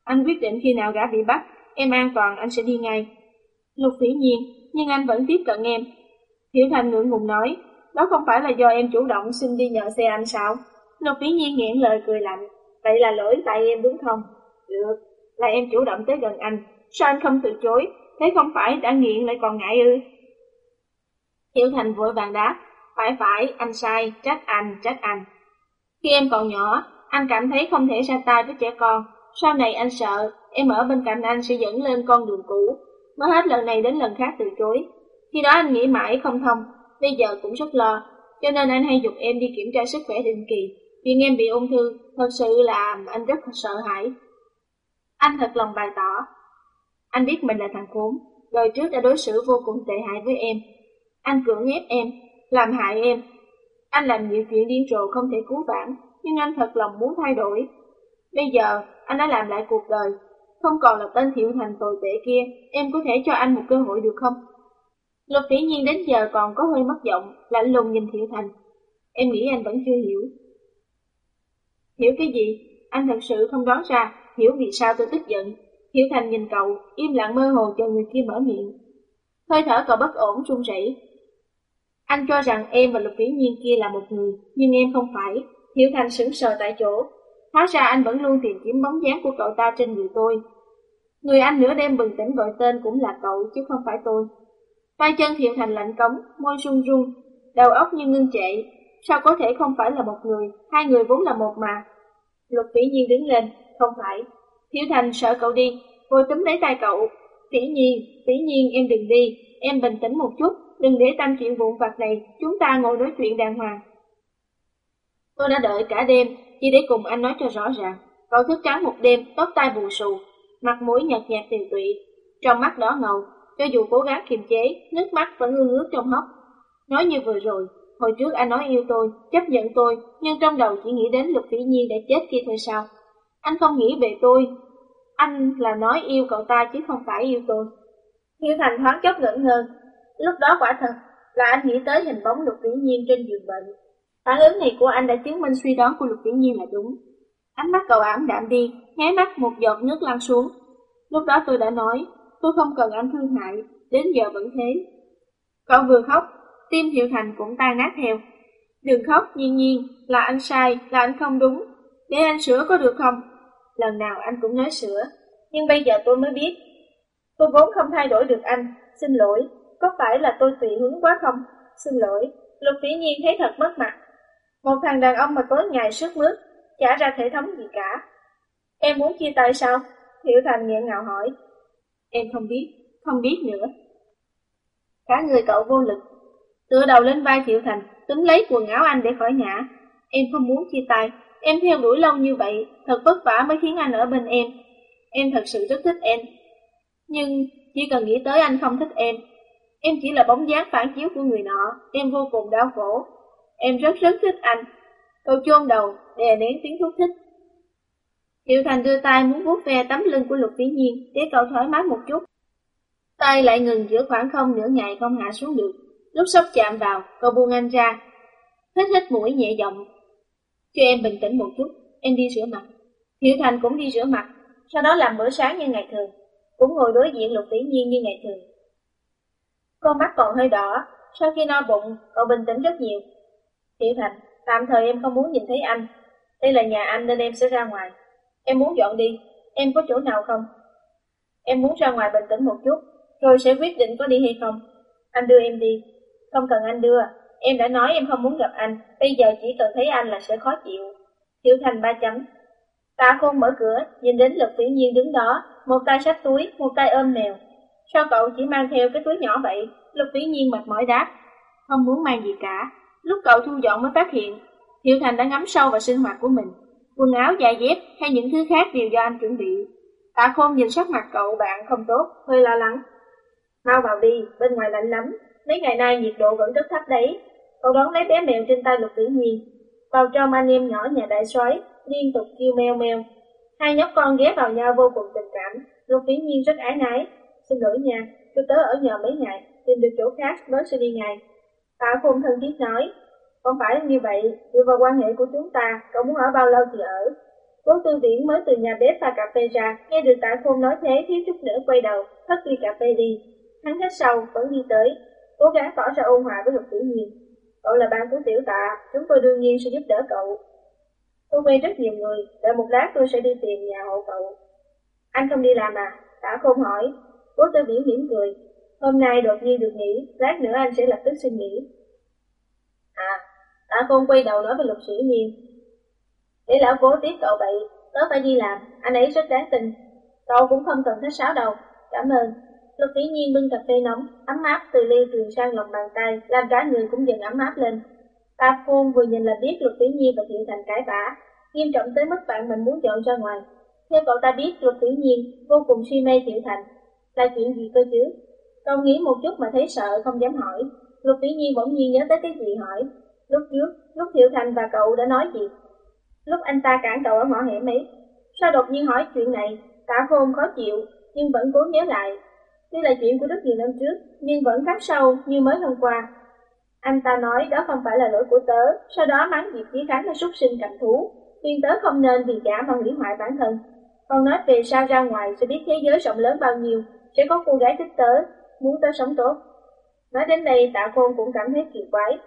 Anh quyết định khi nào gã bị bắt, em an toàn anh sẽ đi ngay. Lục phỉ nhiên, nhưng anh vẫn tiếp cận em. Hiểu Thành ngượng ngùng nói, đó không phải là do em chủ động xin đi nhờ xe anh sao? Lục Vĩ Nhiên nghẹn lời cười lạnh, vậy là lỗi tại em đúng không? Được, là em chủ động tới gần anh, sao anh không từ chối, thế không phải đã nghiện lại còn ngại ư? Hiểu Thành vội vàng đáp, phải phải, anh sai, trách anh, trách anh. Khi em còn nhỏ, anh cảm thấy không thể ra tay với trẻ con, sau này anh sợ, em ở bên cạnh anh sẽ dẫn lên con đường cũ, mới hết lần này đến lần khác từ chối. Khi đó anh nghĩ mãi không thông, bây giờ cũng rất lo, cho nên anh hay dục em đi kiểm tra sức khỏe định kỳ. Chuyện em bị ung thư thật sự là anh rất sợ hãi. Anh thật lòng bày tỏ. Anh biết mình là thằng khốn, đời trước đã đối xử vô cùng tệ hại với em. Anh cưỡng ép em, làm hại em. Anh làm nhiều chuyện điên rồ không thể cứu vãn, nhưng anh thật lòng muốn thay đổi. Bây giờ, anh đã làm lại cuộc đời. Không còn là tên thiệu thành tồi tệ kia, em có thể cho anh một cơ hội được không? Lục Vĩ Nhiên đến giờ còn có hơi mất giọng, lạnh lùng nhìn Thiệu Thành. Em nghĩ anh vẫn chưa hiểu. Hiểu cái gì? Anh thật sự không đoán ra, hiểu vì sao tôi tức giận. Thiệu Thành nhìn cậu, im lặng mơ hồ cho người kia mở miệng. Hơi thở cậu bất ổn run rẩy. Anh cho rằng em và Lục Vĩ Nhiên kia là một người, nhưng em không phải. Thiệu Thành sững sờ tại chỗ. Hóa ra anh vẫn luôn tìm kiếm bóng dáng của cậu ta trên người tôi. Người anh nửa đêm bừng tỉnh gọi tên cũng là cậu chứ không phải tôi. Tay chân Thiệu Thành lạnh cống, môi run run, đầu óc như ngưng trệ. Sao có thể không phải là một người, hai người vốn là một mà. Lục Vĩ Nhiên đứng lên, không phải. Thiệu Thành sợ cậu đi, cô túm lấy tay cậu. Vĩ Nhiên, Vĩ Nhiên em đừng đi, em bình tĩnh một chút, đừng để tâm chuyện vụn vặt này, chúng ta ngồi nói chuyện đàng hoàng. Tôi đã đợi cả đêm, chỉ để cùng anh nói cho rõ ràng. Cậu thức trắng một đêm, tóc tai bù xù, mặt mũi nhợt nhạt tiều tụy, trong mắt đỏ ngầu, cho dù cố gắng kiềm chế, nước mắt vẫn ngư ngước trong hốc. Nói như vừa rồi, hồi trước anh nói yêu tôi, chấp nhận tôi, nhưng trong đầu chỉ nghĩ đến Lục Vĩ Nhiên đã chết kia thôi sao? Anh không nghĩ về tôi. Anh là nói yêu cậu ta chứ không phải yêu tôi. Hiếu Thành thoáng chốc ngẩn ngơ. Lúc đó quả thật là anh nghĩ tới hình bóng Lục Vĩ Nhiên trên giường bệnh. Phản ứng này của anh đã chứng minh suy đoán của Lục Vĩ Nhiên là đúng. Ánh mắt cậu ảm đạm đi, nháy mắt một giọt nước lăn xuống. Lúc đó tôi đã nói, tôi không cần anh thương hại, đến giờ vẫn thế. Cậu vừa khóc, tim Hiệu Thành cũng tan nát theo. Đừng khóc, nhiên nhiên, là anh sai, là anh không đúng, để anh sửa có được không? Lần nào anh cũng nói sửa, nhưng bây giờ tôi mới biết. Tôi vốn không thay đổi được anh, xin lỗi, có phải là tôi tùy hướng quá không? Xin lỗi, Lục Vĩ Nhiên thấy thật mất mặt. Một thằng đàn ông mà tối ngày sức mướt, chả ra thể thống gì cả. Em muốn chia tay sao? Hiểu Thành nghẹn ngào hỏi. Em không biết, không biết nữa. Cả người cậu vô lực, tựa đầu lên vai Triệu Thành, túm lấy quần áo anh để khỏi ngã. Em không muốn chia tay, em theo đuổi lâu như vậy, thật vất vả mới khiến anh ở bên em. Em thật sự rất thích em. Nhưng chỉ cần nghĩ tới anh không thích em, em chỉ là bóng dáng phản chiếu của người nọ, em vô cùng đau khổ. Em rất rất thích anh. Cô chôn đầu, đè nén tiếng thúc thích. Tiêu Thành đưa tay muốn vuốt ve tấm lưng của Lục Vĩ Nhiên để cậu thoải mái một chút. Tay lại ngừng giữa khoảng không nửa ngày không hạ xuống được. Lúc sắp chạm vào, cậu buông anh ra. Hít hít mũi nhẹ giọng. Cho em bình tĩnh một chút, em đi rửa mặt. Tiêu Thành cũng đi rửa mặt, sau đó làm bữa sáng như ngày thường, cũng ngồi đối diện Lục Vĩ Nhiên như ngày thường. Con mắt còn hơi đỏ, sau khi no bụng, cậu bình tĩnh rất nhiều. Hiệu Thành, tạm thời em không muốn nhìn thấy anh. Đây là nhà anh nên em sẽ ra ngoài. Em muốn dọn đi, em có chỗ nào không? Em muốn ra ngoài bình tĩnh một chút, rồi sẽ quyết định có đi hay không. Anh đưa em đi. Không cần anh đưa, em đã nói em không muốn gặp anh, bây giờ chỉ cần thấy anh là sẽ khó chịu. Thiệu thành ba chấm. Tạ khôn mở cửa, nhìn đến Lục tiểu nhiên đứng đó, một tay xách túi, một tay ôm mèo. Sao cậu chỉ mang theo cái túi nhỏ vậy? Lục Tiểu Nhiên mệt mỏi đáp, không muốn mang gì cả. Lúc cậu thu dọn mới phát hiện, Hiệu Thành đã ngắm sâu vào sinh hoạt của mình. Quần áo, giày dép hay những thứ khác đều do anh chuẩn bị. Tạ Khôn nhìn sắc mặt cậu bạn không tốt, hơi lo lắng. Mau vào đi, bên ngoài lạnh lắm, mấy ngày nay nhiệt độ vẫn rất thấp đấy. Cậu đón lấy bé mèo trên tay Lục Vĩ Nhiên. Vào trong anh em nhỏ nhà đại soái liên tục kêu meo meo. Hai nhóc con ghé vào nhau vô cùng tình cảm, Lục Vĩ Nhiên rất ái nái. Xin lỗi nha, tôi tớ ở nhờ mấy ngày, tìm được chỗ khác mới sẽ đi ngay. Tạ Phong thân thiết nói, không phải như vậy, dựa vào quan hệ của chúng ta, cậu muốn ở bao lâu thì ở. Cố tư viễn mới từ nhà bếp pha cà phê ra, nghe được tạ khôn nói thế thiếu chút nữa quay đầu, hất ly cà phê đi. Hắn hết sau, vẫn đi tới, cố gắng tỏ ra ôn hòa với lục tiểu nhiên. Cậu là bạn của tiểu tạ, chúng tôi đương nhiên sẽ giúp đỡ cậu. Tôi quen rất nhiều người, đợi một lát tôi sẽ đi tìm nhà hộ cậu. Anh không đi làm à? Tạ khôn hỏi. Cố tư viễn mỉm cười. Hôm nay đột nhiên được nghỉ, lát nữa anh sẽ lập tức xin nghỉ. À, ta không quay đầu nói với lục sĩ nhiên. Để lão cố tiếp cậu vậy, tớ phải đi làm, anh ấy rất đáng tình. Cậu cũng không cần khách sáo đâu, cảm ơn. Lục sĩ Nhiên bưng cà phê nóng, ấm áp từ ly truyền sang lòng bàn tay, làm cả người cũng dần ấm áp lên. Ta Khôn vừa nhìn là biết Lục sĩ Nhiên và Thiệu Thành cãi vã, nghiêm trọng tới mức bạn mình muốn dọn ra ngoài. Theo cậu ta biết Lục sĩ Nhiên vô cùng suy mê Thiệu Thành, là chuyện gì cơ chứ? Cậu nghĩ một chút mà thấy sợ không dám hỏi. Lục Vĩ Nhiên bỗng nhiên nhớ tới cái gì hỏi. Lúc trước, lúc Thiệu Thành và cậu đã nói gì? Lúc anh ta cản cậu ở ngõ hẻm ấy, sao đột nhiên hỏi chuyện này? cả Khôn khó chịu, nhưng vẫn cố nhớ lại. Đây là chuyện của rất nhiều năm trước, nhưng vẫn khắc sâu như mới hôm qua. Anh ta nói đó không phải là lỗi của tớ, sau đó mắng Diệp Chí Khánh là súc sinh cầm thú, khuyên tớ không nên vì cả mà hủy hoại bản thân. Còn nói về sao ra ngoài sẽ biết thế giới rộng lớn bao nhiêu, sẽ có cô gái thích tớ, muốn tớ sống tốt. Nói đến đây tạ khôn cũng cảm thấy kỳ quái.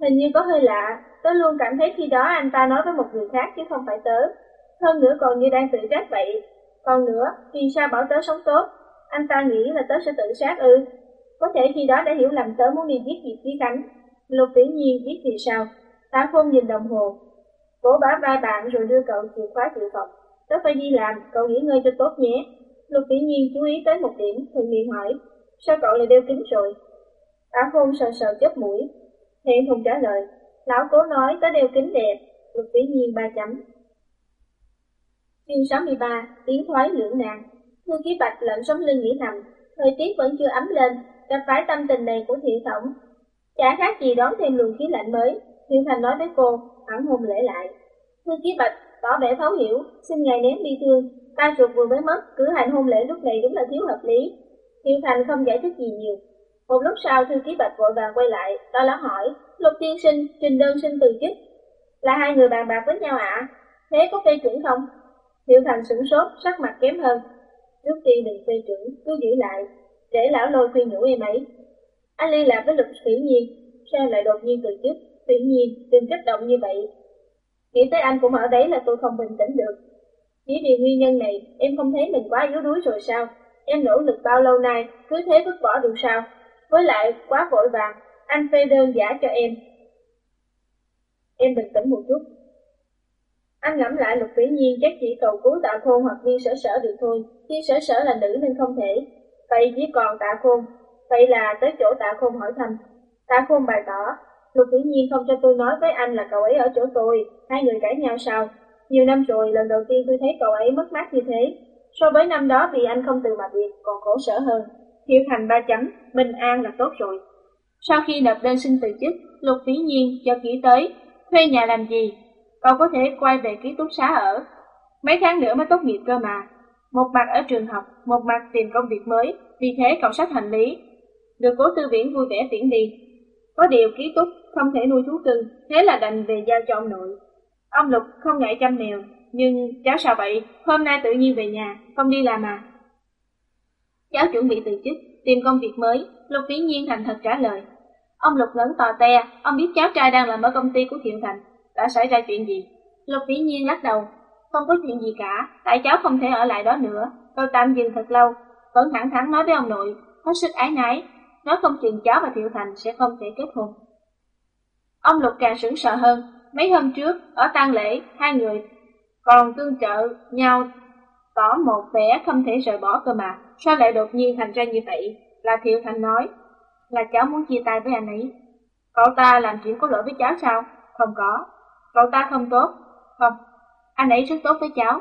Hình như có hơi lạ, tớ luôn cảm thấy khi đó anh ta nói với một người khác chứ không phải tớ. Hơn nữa còn như đang tự trách vậy. Còn nữa, vì sao bảo tớ sống tốt? Anh ta nghĩ là tớ sẽ tự sát ư? Có thể khi đó đã hiểu lầm tớ muốn đi giết Diệp Chí Khánh. Lục Tiểu Nhiên biết vì sao. Tạ khôn nhìn đồng hồ. bố bá vai bạn rồi đưa cậu chìa khóa dự phòng. Tớ phải đi làm, cậu nghỉ ngơi cho tốt nhé. Lục Tiểu Nhiên chú ý tới một điểm, thường miệng hỏi. Sao cậu lại đeo kính rồi? Á khôn sờ sờ chớp mũi. Hẹn thùng trả lời. Lão cố nói có đeo kính đẹp. được Vĩ Nhiên ba chấm. Chương 63, tiếng thoái lưỡng nan. Thư ký bạch lạnh sống lưng nghĩ thầm, thời tiết vẫn chưa ấm lên, gặp phải tâm tình này của thiệu tổng. Chả khác gì đón thêm luồng khí lạnh mới, Thiệu Thành nói với cô, hẳn hôn lễ lại. Thư ký bạch tỏ vẻ thấu hiểu, xin ngài nén bi thương, ta ruột vừa mới mất, cử hành hôn lễ lúc này đúng là thiếu hợp lý. Thiệu Thành không giải thích gì nhiều. Một lúc sau thư ký bạch vội vàng quay lại, lo lắng hỏi, lục tiên sinh, trình đơn xin từ chức. Là hai người bàn bạc với nhau ạ? Thế có phê chuẩn không? Thiệu Thành sửng sốt, sắc mặt kém hơn. Trước tiên đừng phê chuẩn, cứ giữ lại, để lão lôi khuyên nhủ em ấy. Anh liên lạc với lục phỉ nhiên, sao lại đột nhiên từ chức? Phỉ nhiên, đừng kích động như vậy. Nghĩ tới anh cũng ở đấy là tôi không bình tĩnh được. Chỉ vì nguyên nhân này, em không thấy mình quá yếu đuối rồi sao? Em nỗ lực bao lâu nay, cứ thế vứt bỏ được sao? Với lại, quá vội vàng, anh phê đơn giả cho em. Em bình tĩnh một chút, anh ngẫm lại lục vĩ nhiên chắc chỉ cầu cứu tạ khôn hoặc viên sở sở được thôi, viên sở sở là nữ nên không thể. Vậy chỉ còn tạ khôn, vậy là tới chỗ tạ khôn hỏi thăm. Tạ khôn bày tỏ, lục vĩ nhiên không cho tôi nói với anh là cậu ấy ở chỗ tôi, hai người cãi nhau sao? Nhiều năm rồi, lần đầu tiên tôi thấy cậu ấy mất mát như thế. So với năm đó vì anh không từ mà việc, còn khổ sở hơn. Thiệu thành ba chấm, bình an là tốt rồi. Sau khi nộp đơn xin từ chức, Lục Vĩ Nhiên cho kỹ tới, thuê nhà làm gì, cậu có thể quay về ký túc xá ở. Mấy tháng nữa mới tốt nghiệp cơ mà. Một mặt ở trường học, một mặt tìm công việc mới, vì thế cậu sách hành lý. Được cố tư viễn vui vẻ tiễn đi. Có điều ký túc không thể nuôi thú cưng, thế là đành về giao cho ông nội. Ông Lục không ngại chăm mèo, nhưng cháu sao vậy? Hôm nay tự nhiên về nhà, không đi làm à? Cháu chuẩn bị từ chức, tìm công việc mới, Lục Vĩ Nhiên thành thật trả lời. Ông Lục lớn tò te, ông biết cháu trai đang làm ở công ty của Thiện Thành, đã xảy ra chuyện gì? Lục Vĩ Nhiên lắc đầu, không có chuyện gì cả, tại cháu không thể ở lại đó nữa. Tôi tạm dừng thật lâu, vẫn thẳng thắn nói với ông nội, hết sức ái nái, nói không chừng cháu và Thiệu Thành sẽ không thể kết hôn. Ông Lục càng sững sợ hơn, mấy hôm trước, ở tang lễ, hai người còn tương trợ nhau tỏ một vẻ không thể rời bỏ cơ mà, sao lại đột nhiên thành ra như vậy, là Thiệu Thành nói. là cháu muốn chia tay với anh ấy. Cậu ta làm chuyện có lỗi với cháu sao? Không có. Cậu ta không tốt. Không, anh ấy rất tốt với cháu.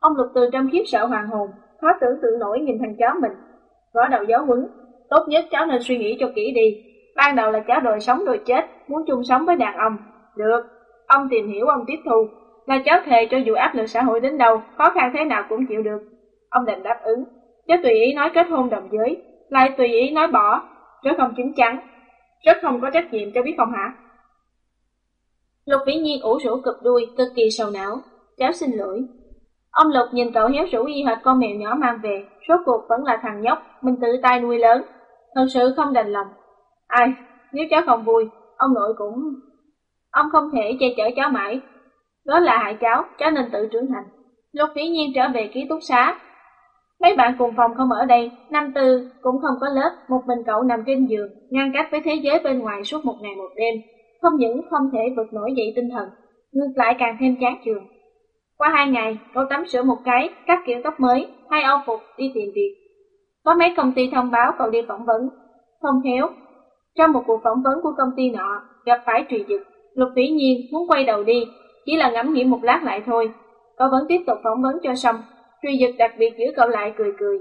Ông Lục Từ trong khiếp sợ hoàng hồn, khó tưởng tượng nổi nhìn thằng cháu mình. Gõ đầu giáo huấn, tốt nhất cháu nên suy nghĩ cho kỹ đi. Ban đầu là cháu đòi sống đòi chết, muốn chung sống với đàn ông. Được, ông tìm hiểu ông tiếp thu. Là cháu thề cho dù áp lực xã hội đến đâu, khó khăn thế nào cũng chịu được. Ông định đáp ứng, cháu tùy ý nói kết hôn đồng giới, lại tùy ý nói bỏ, rất không chính chắn, rất không có trách nhiệm cho biết không hả? Lục Vĩ Nhiên ủ rũ cực đuôi, cực kỳ sầu não. Cháu xin lỗi. Ông Lục nhìn cậu héo rũ y hệt con mèo nhỏ mang về, rốt cuộc vẫn là thằng nhóc, mình tự tay nuôi lớn. Thật sự không đành lòng. Ai, nếu cháu không vui, ông nội cũng... Ông không thể che chở cháu mãi. Đó là hại cháu, cháu nên tự trưởng thành. Lục Vĩ Nhiên trở về ký túc xá. Mấy bạn cùng phòng không ở đây, năm tư cũng không có lớp, một mình cậu nằm trên giường, ngăn cách với thế giới bên ngoài suốt một ngày một đêm không những không thể vượt nổi dậy tinh thần, ngược lại càng thêm chán trường. Qua hai ngày, cậu tắm sửa một cái, cắt kiểu tóc mới, hai âu phục đi tìm việc. Có mấy công ty thông báo cậu đi phỏng vấn, không khéo. Trong một cuộc phỏng vấn của công ty nọ, gặp phải trì dực, lục vĩ nhiên muốn quay đầu đi, chỉ là ngẫm nghĩ một lát lại thôi. Cậu vẫn tiếp tục phỏng vấn cho xong, truy dực đặc biệt giữ cậu lại cười cười.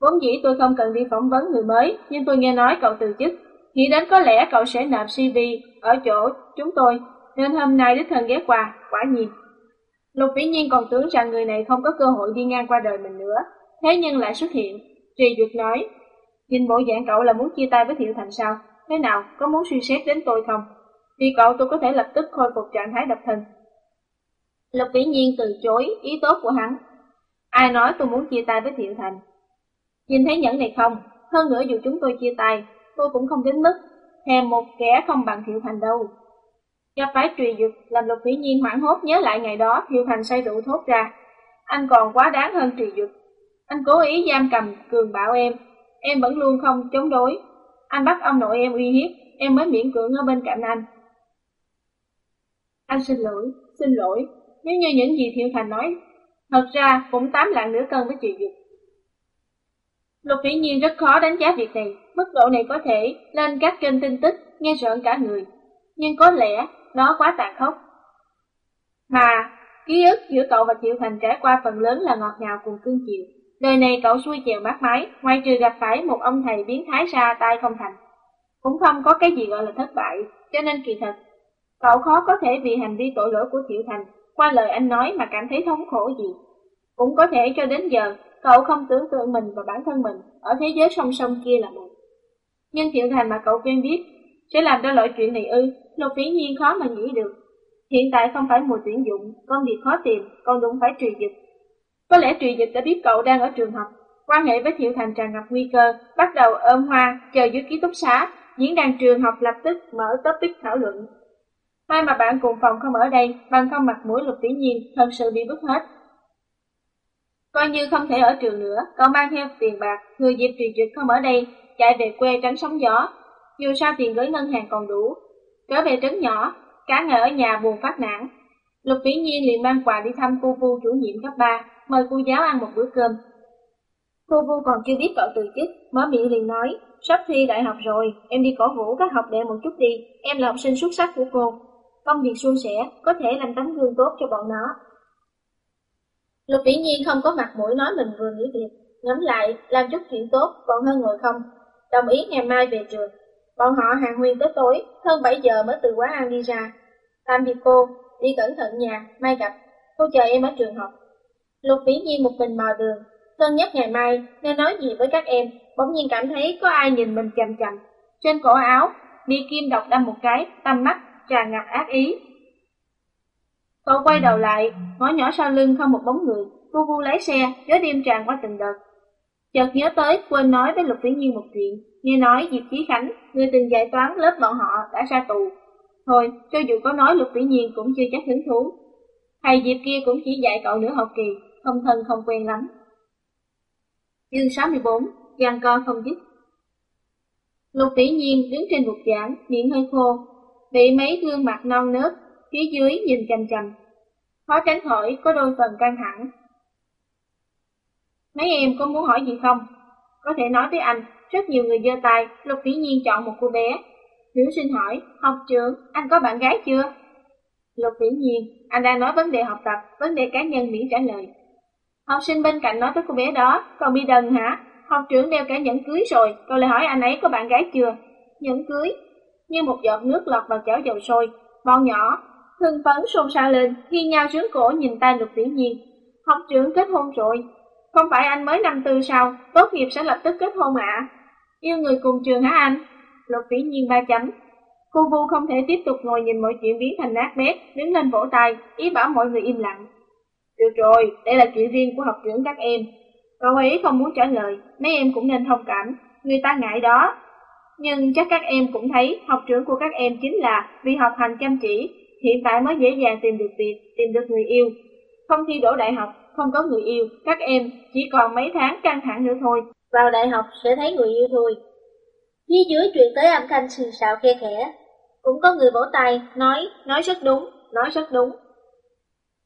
Vốn dĩ tôi không cần đi phỏng vấn người mới, nhưng tôi nghe nói cậu từ chức, Nghĩ đến có lẽ cậu sẽ nộp CV ở chỗ chúng tôi, nên hôm nay đích thân ghé qua, quả nhiên. Lục vĩ nhiên còn tưởng rằng người này không có cơ hội đi ngang qua đời mình nữa, thế nhưng lại xuất hiện. Trì Duyệt nói, nhìn bộ dạng cậu là muốn chia tay với Thiệu Thành sao? Thế nào, có muốn suy xét đến tôi không? Vì cậu tôi có thể lập tức khôi phục trạng thái độc thân. Lục vĩ nhiên từ chối ý tốt của hắn. Ai nói tôi muốn chia tay với Thiệu Thành? Nhìn thấy nhẫn này không? Hơn nữa dù chúng tôi chia tay, tôi cũng không đến mức thèm một kẻ không bằng Thiệu Thành đâu. Gặp phải trùy dục làm lục vĩ nhiên hoảng hốt nhớ lại ngày đó Thiệu Thành say rượu thốt ra. Anh còn quá đáng hơn trùy dục. Anh cố ý giam cầm cường bạo em, em vẫn luôn không chống đối. Anh bắt ông nội em uy hiếp, em mới miễn cưỡng ở bên cạnh anh. Anh xin lỗi, xin lỗi, nếu như những gì Thiệu Thành nói, thật ra cũng tám lạng nửa cân với chị dực. Lục Vĩ Nhiên rất khó đánh giá việc này, mức độ này có thể lên các kênh tin tức, nghe rợn cả người. Nhưng có lẽ nó quá tàn khốc. Mà, ký ức giữa cậu và Thiệu Thành trải qua phần lớn là ngọt ngào cùng cương chịu. Đời này cậu xui chèo mát mái, ngoài trừ gặp phải một ông thầy biến thái ra tay không thành. Cũng không có cái gì gọi là thất bại, cho nên kỳ thật, cậu khó có thể vì hành vi tội lỗi của Thiệu Thành, qua lời anh nói mà cảm thấy thống khổ gì. Cũng có thể cho đến giờ, Cậu không tưởng tượng mình và bản thân mình ở thế giới song song kia là một. Nhưng Thiệu Thành mà cậu quen biết sẽ làm ra loại chuyện này ư, Lục Vĩ Nhiên khó mà nghĩ được. Hiện tại không phải mùa tuyển dụng, công việc khó tìm, còn đúng phải trì dịch. Có lẽ trì dịch đã biết cậu đang ở trường học, quan hệ với Thiệu Thành tràn ngập nguy cơ, bắt đầu ôm hoa, chờ dưới ký túc xá, diễn đàn trường học lập tức mở topic thảo luận. Hai mà bạn cùng phòng không ở đây, bằng không mặt mũi Lục tỷ Nhiên thật sự bị bức hết. Coi như không thể ở trường nữa, cậu mang theo tiền bạc, thừa dịp truyền trực không ở đây, chạy về quê tránh sóng gió. Dù sao tiền gửi ngân hàng còn đủ. Trở về trấn nhỏ, cả ngày ở nhà buồn phát nản. Lục tỷ Nhiên liền mang quà đi thăm cô Vu chủ nhiệm cấp 3, mời cô giáo ăn một bữa cơm. Cô Vu còn chưa biết cậu từ chức, mở miệng liền nói, sắp thi đại học rồi, em đi cổ vũ các học đệ một chút đi, em là học sinh xuất sắc của cô. Công việc suôn sẻ, có thể làm tấm gương tốt cho bọn nó. Lục Vĩ Nhiên không có mặt mũi nói mình vừa nghỉ việc, ngẫm lại, làm chút chuyện tốt còn hơn ngồi không. Đồng ý ngày mai về trường. Bọn họ hàng huyên tới tối, hơn 7 giờ mới từ quán ăn đi ra. Tạm biệt cô, đi cẩn thận nhà, mai gặp. Cô chờ em ở trường học. Lục Vĩ Nhiên một mình mò đường, thân nhất ngày mai nên nói gì với các em, bỗng nhiên cảm thấy có ai nhìn mình chằm chằm. Trên cổ áo, mi kim độc đâm một cái, tăm mắt, tràn ngập ác ý, Cậu quay đầu lại, ngõ nhỏ sau lưng không một bóng người, vu vu lái xe, gió đêm tràn qua từng đợt. Chợt nhớ tới, quên nói với Lục Vĩ Nhiên một chuyện, nghe nói Diệp Chí Khánh, người từng dạy toán lớp bọn họ, đã ra tù. Thôi, cho dù có nói Lục Vĩ Nhiên cũng chưa chắc hứng thú. Thầy Diệp kia cũng chỉ dạy cậu nửa học kỳ, không thân không quen lắm. Chương 64, giằng co không dứt. Lục Vĩ Nhiên đứng trên bục giảng, miệng hơi khô, bị mấy gương mặt non nớt phía dưới nhìn chằm chằm. Khó tránh khỏi có đôi phần căng thẳng. Mấy em có muốn hỏi gì không? Có thể nói với anh, rất nhiều người giơ tay, Lục Vĩ Nhiên chọn một cô bé. Liễu sinh hỏi, học trưởng, anh có bạn gái chưa? Lục Vĩ Nhiên, anh đang nói vấn đề học tập, vấn đề cá nhân miễn trả lời. Học sinh bên cạnh nói với cô bé đó, còn bị đần hả? Học trưởng đeo cả nhẫn cưới rồi, cậu lại hỏi anh ấy có bạn gái chưa? Nhẫn cưới? Như một giọt nước lọt vào chảo dầu sôi, bọn nhỏ, hưng phấn xôn xao lên, thi nhau sướng cổ nhìn tay Lục Vĩ Nhiên. Học trưởng kết hôn rồi, không phải anh mới năm tư sao, tốt nghiệp sẽ lập tức kết hôn ạ? Yêu người cùng trường hả anh? Lục Vĩ Nhiên ba chấm. Cô Vu không thể tiếp tục ngồi nhìn mọi chuyện biến thành nát bét, đứng lên vỗ tay, ý bảo mọi người im lặng. Được rồi, đây là chuyện riêng của học trưởng các em. Cậu ấy không muốn trả lời, mấy em cũng nên thông cảm, người ta ngại đó. Nhưng chắc các em cũng thấy học trưởng của các em chính là vì học hành chăm chỉ, hiện tại mới dễ dàng tìm được việc, tìm được người yêu. Không thi đỗ đại học, không có người yêu, các em chỉ còn mấy tháng căng thẳng nữa thôi. Vào đại học sẽ thấy người yêu thôi. Phía dưới truyền tới âm thanh xì xào khe khẽ. Cũng có người vỗ tay, nói, nói rất đúng, nói rất đúng.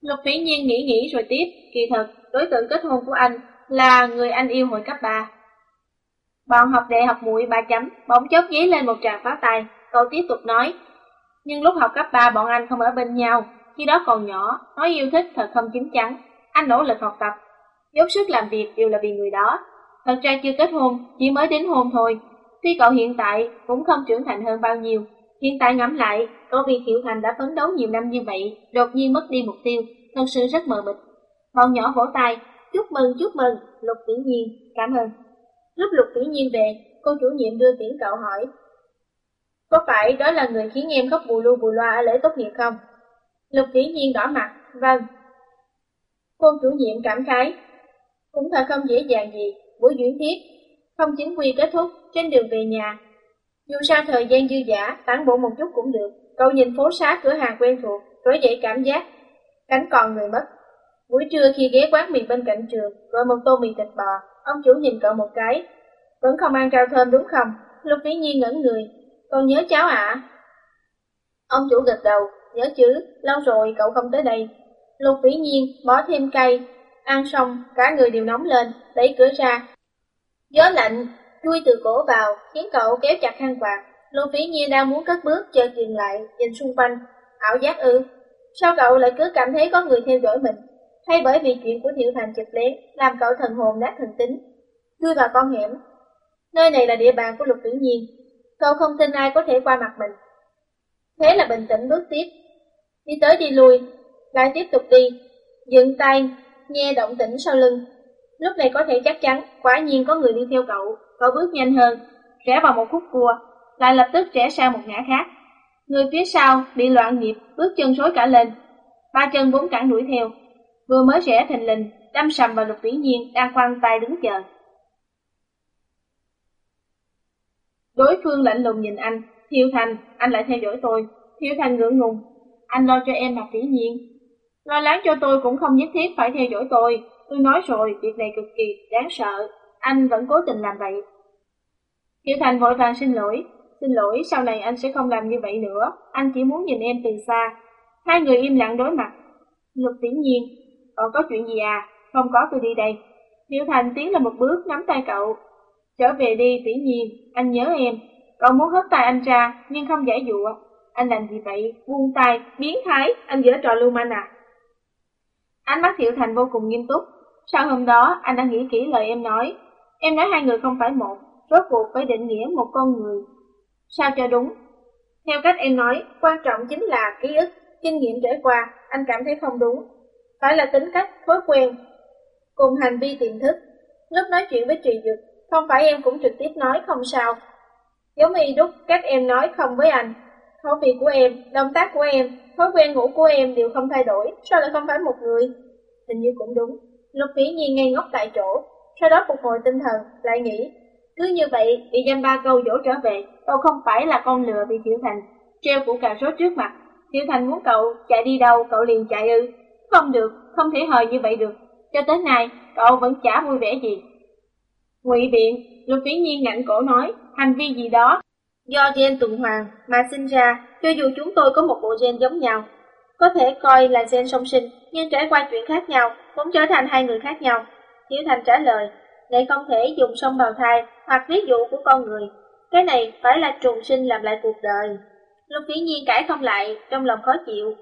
Lục Vĩ Nhiên nghĩ nghĩ rồi tiếp, kỳ thật, đối tượng kết hôn của anh là người anh yêu hồi cấp 3. Bọn học đệ học muội ba chấm, bỗng chốc dí lên một tràng phá tay, cậu tiếp tục nói. Nhưng lúc học cấp 3 bọn anh không ở bên nhau, khi đó còn nhỏ, nói yêu thích thật không chín chắn. Anh nỗ lực học tập, dốc sức làm việc đều là vì người đó. Thật ra chưa kết hôn, chỉ mới đến hôn thôi. Tuy cậu hiện tại cũng không trưởng thành hơn bao nhiêu, hiện tại ngẫm lại, cậu vì Hiểu Thành đã phấn đấu nhiều năm như vậy, đột nhiên mất đi mục tiêu, thật sự rất mờ mịt. Bọn nhỏ vỗ tay, chúc mừng chúc mừng, Lục tiểu Nhiên, cảm ơn. Lúc Lục Vĩ Nhiên về, cô chủ nhiệm đưa tiễn cậu hỏi, có phải đó là người khiến em khóc bù lu bù loa ở lễ tốt nghiệp không? Lục Vĩ Nhiên đỏ mặt, vâng. Cô chủ nhiệm cảm khái, cũng thật không dễ dàng gì, buổi diễn thiết, không chính quy kết thúc, trên đường về nhà. Dù sao thời gian dư giả, tản bộ một chút cũng được, cậu nhìn phố xá cửa hàng quen thuộc, trỗi dậy cảm giác, cánh còn người mất. Buổi trưa khi ghé quán mì bên cạnh trường, gọi một tô mì thịt bò, ông chủ nhìn cậu một cái. Vẫn không ăn cao thơm đúng không? Lục Vĩ Nhi ngẩn người, con nhớ cháu ạ. Ông chủ gật đầu, nhớ chứ, lâu rồi cậu không tới đây. Lục Vĩ Nhiên bỏ thêm cây, ăn xong cả người đều nóng lên, đẩy cửa ra. Gió lạnh chui từ cổ vào, khiến cậu kéo chặt khăn quạt. Lục Vĩ Nhiên đang muốn cất bước chợt dừng lại, nhìn xung quanh. Ảo giác ư? Sao cậu lại cứ cảm thấy có người theo dõi mình? Hay bởi vì chuyện của Thiệu Thành chụp lén làm cậu thần hồn nát thần tính? Chui vào con hẻm. Nơi này là địa bàn của Lục Vĩ Nhiên. Cậu không tin ai có thể qua mặt mình. Thế là bình tĩnh bước tiếp. Đi tới đi lui, lại tiếp tục đi. dựng tay, nghe động tĩnh sau lưng. Lúc này có thể chắc chắn, quả nhiên có người đi theo cậu. Cậu bước nhanh hơn, rẽ vào một khúc cua, lại lập tức rẽ sang một ngã khác. Người phía sau bị loạn nhịp, bước chân rối cả lên. Ba chân bốn cẳng đuổi theo, vừa mới rẽ thình lình, đâm sầm vào lục vĩ nhiên đang khoanh tay đứng chờ. Đối phương lạnh lùng nhìn anh, Thiêu Thành, anh lại theo dõi tôi. Thiêu Thành ngưỡng ngùng, anh lo cho em là vĩ nhiên. Lo lắng cho tôi cũng không nhất thiết phải theo dõi tôi. Tôi nói rồi, việc này cực kỳ đáng sợ. Anh vẫn cố tình làm vậy. Thiêu Thành vội vàng xin lỗi. Xin lỗi, sau này anh sẽ không làm như vậy nữa. Anh chỉ muốn nhìn em từ xa. Hai người im lặng đối mặt. Lục vĩ nhiên, còn có chuyện gì à? Không có tôi đi đây. Thiệu Thành tiến lên một bước nắm tay cậu. Trở về đi, vĩ nhiên, anh nhớ em. Cậu muốn hất tay anh ra, nhưng không giải dụa. Anh làm gì vậy? Buông tay, biến thái, anh dở trò lưu manh à? Ánh mắt Thiệu Thành vô cùng nghiêm túc. Sau hôm đó, anh đã nghĩ kỹ lời em nói. Em nói hai người không phải một, rốt cuộc phải định nghĩa một con người. Sao cho đúng? Theo cách em nói, quan trọng chính là ký ức, kinh nghiệm trải qua, anh cảm thấy không đúng. Phải là tính cách, thói quen, cùng hành vi tiềm thức. Lúc nói chuyện với Trì Dực, không phải em cũng trực tiếp nói không sao. Giống y đúc các em nói không với anh. Khẩu vị của em, động tác của em, thói quen ngủ của em đều không thay đổi, sao lại không phải một người? Hình như cũng đúng. Lục Vĩ Nhi ngay ngốc tại chỗ, sau đó phục hồi tinh thần, lại nghĩ. Cứ như vậy, bị danh ba câu dỗ trở về, cậu không phải là con lừa bị Tiểu Thành, treo củ cà rốt trước mặt. Tiểu Thành muốn cậu chạy đi đâu, cậu liền chạy ư. Không được, không thể hời như vậy được. Cho tới nay, cậu vẫn chả vui vẻ gì. Ngụy biện, Lục Vĩ Nhiên ngạnh cổ nói, hành vi gì đó, do gen tuần hoàn mà sinh ra, cho dù chúng tôi có một bộ gen giống nhau, có thể coi là gen song sinh, nhưng trải qua chuyện khác nhau, cũng trở thành hai người khác nhau. thiếu Thành trả lời, lại không thể dùng sông bào thai hoặc ví dụ của con người. Cái này phải là trùng sinh làm lại cuộc đời. Lục Vĩ Nhiên cãi không lại, trong lòng khó chịu.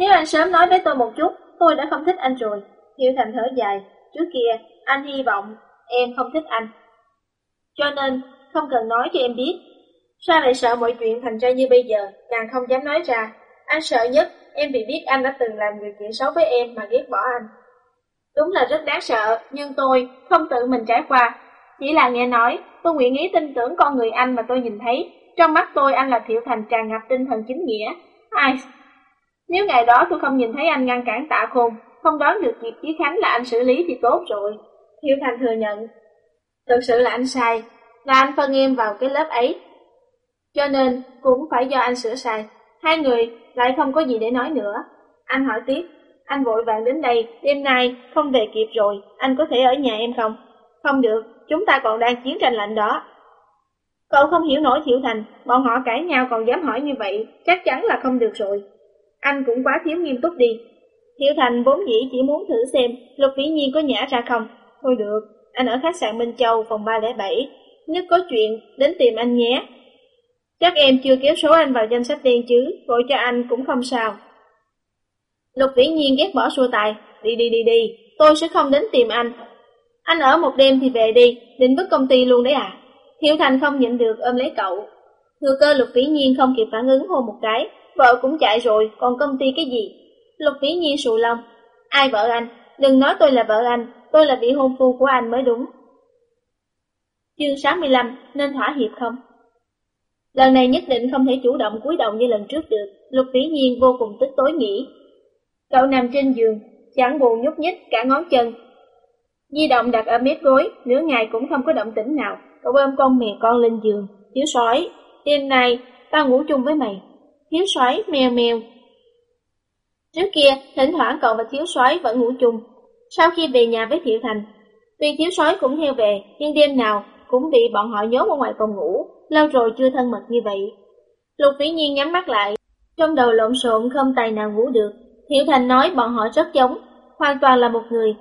Nếu anh sớm nói với tôi một chút, tôi đã không thích anh rồi. Thiệu Thành thở dài, trước kia anh hy vọng em không thích anh. Cho nên, không cần nói cho em biết. Sao lại sợ mọi chuyện thành ra như bây giờ, nàng không dám nói ra. Anh sợ nhất, em vì biết anh đã từng làm nhiều chuyện xấu với em mà ghét bỏ anh. Đúng là rất đáng sợ, nhưng tôi không tự mình trải qua. Chỉ là nghe nói, tôi nguyện ý tin tưởng con người anh mà tôi nhìn thấy. Trong mắt tôi anh là Thiệu Thành tràn ngập tinh thần chính nghĩa. Ai? Nếu ngày đó tôi không nhìn thấy anh ngăn cản tạ khôn, không đoán được việc Chí Khánh là anh xử lý thì tốt rồi. Hiếu Thành thừa nhận. Thực sự là anh sai, là anh phân em vào cái lớp ấy. Cho nên cũng phải do anh sửa sai. Hai người lại không có gì để nói nữa. Anh hỏi tiếp, anh vội vàng đến đây, đêm nay không về kịp rồi, anh có thể ở nhà em không? Không được, chúng ta còn đang chiến tranh lạnh đó. Cậu không hiểu nổi Thiệu Thành, bọn họ cãi nhau còn dám hỏi như vậy, chắc chắn là không được rồi. Anh cũng quá thiếu nghiêm túc đi. Hiểu Thành vốn dĩ chỉ muốn thử xem Lục Vĩ Nhiên có nhả ra không. Thôi được, anh ở khách sạn Minh Châu phòng 307, nếu có chuyện đến tìm anh nhé. Chắc em chưa kéo số anh vào danh sách đen chứ, gọi cho anh cũng không sao. Lục Vĩ Nhiên ghét bỏ xua tài, đi đi đi đi, tôi sẽ không đến tìm anh. Anh ở một đêm thì về đi, định vứt công ty luôn đấy à? Thiệu Thành không nhịn được ôm lấy cậu. Thừa cơ Lục Vĩ Nhiên không kịp phản ứng hôn một cái, vợ cũng chạy rồi, còn công ty cái gì? Lục Vĩ Nhiên sù lông, ai vợ anh? Đừng nói tôi là vợ anh, tôi là vị hôn phu của anh mới đúng. Chương 65, nên thỏa hiệp không? Lần này nhất định không thể chủ động cúi đầu như lần trước được, Lục Vĩ Nhiên vô cùng tức tối nghĩ. Cậu nằm trên giường, chẳng buồn nhúc nhích cả ngón chân. Di động đặt ở mép gối, nửa ngày cũng không có động tĩnh nào, cậu ôm con mèo con lên giường, chiếu sói, đêm nay tao ngủ chung với mày. Thiếu soái mèo mèo. Trước kia, thỉnh thoảng cậu và thiếu soái vẫn ngủ chung. Sau khi về nhà với Thiệu Thành, tuy thiếu soái cũng theo về, nhưng đêm nào cũng bị bọn họ nhốt ở ngoài phòng ngủ, lâu rồi chưa thân mật như vậy. Lục Vĩ Nhiên nhắm mắt lại, trong đầu lộn xộn không tài nào ngủ được. Thiệu Thành nói bọn họ rất giống, hoàn toàn là một người.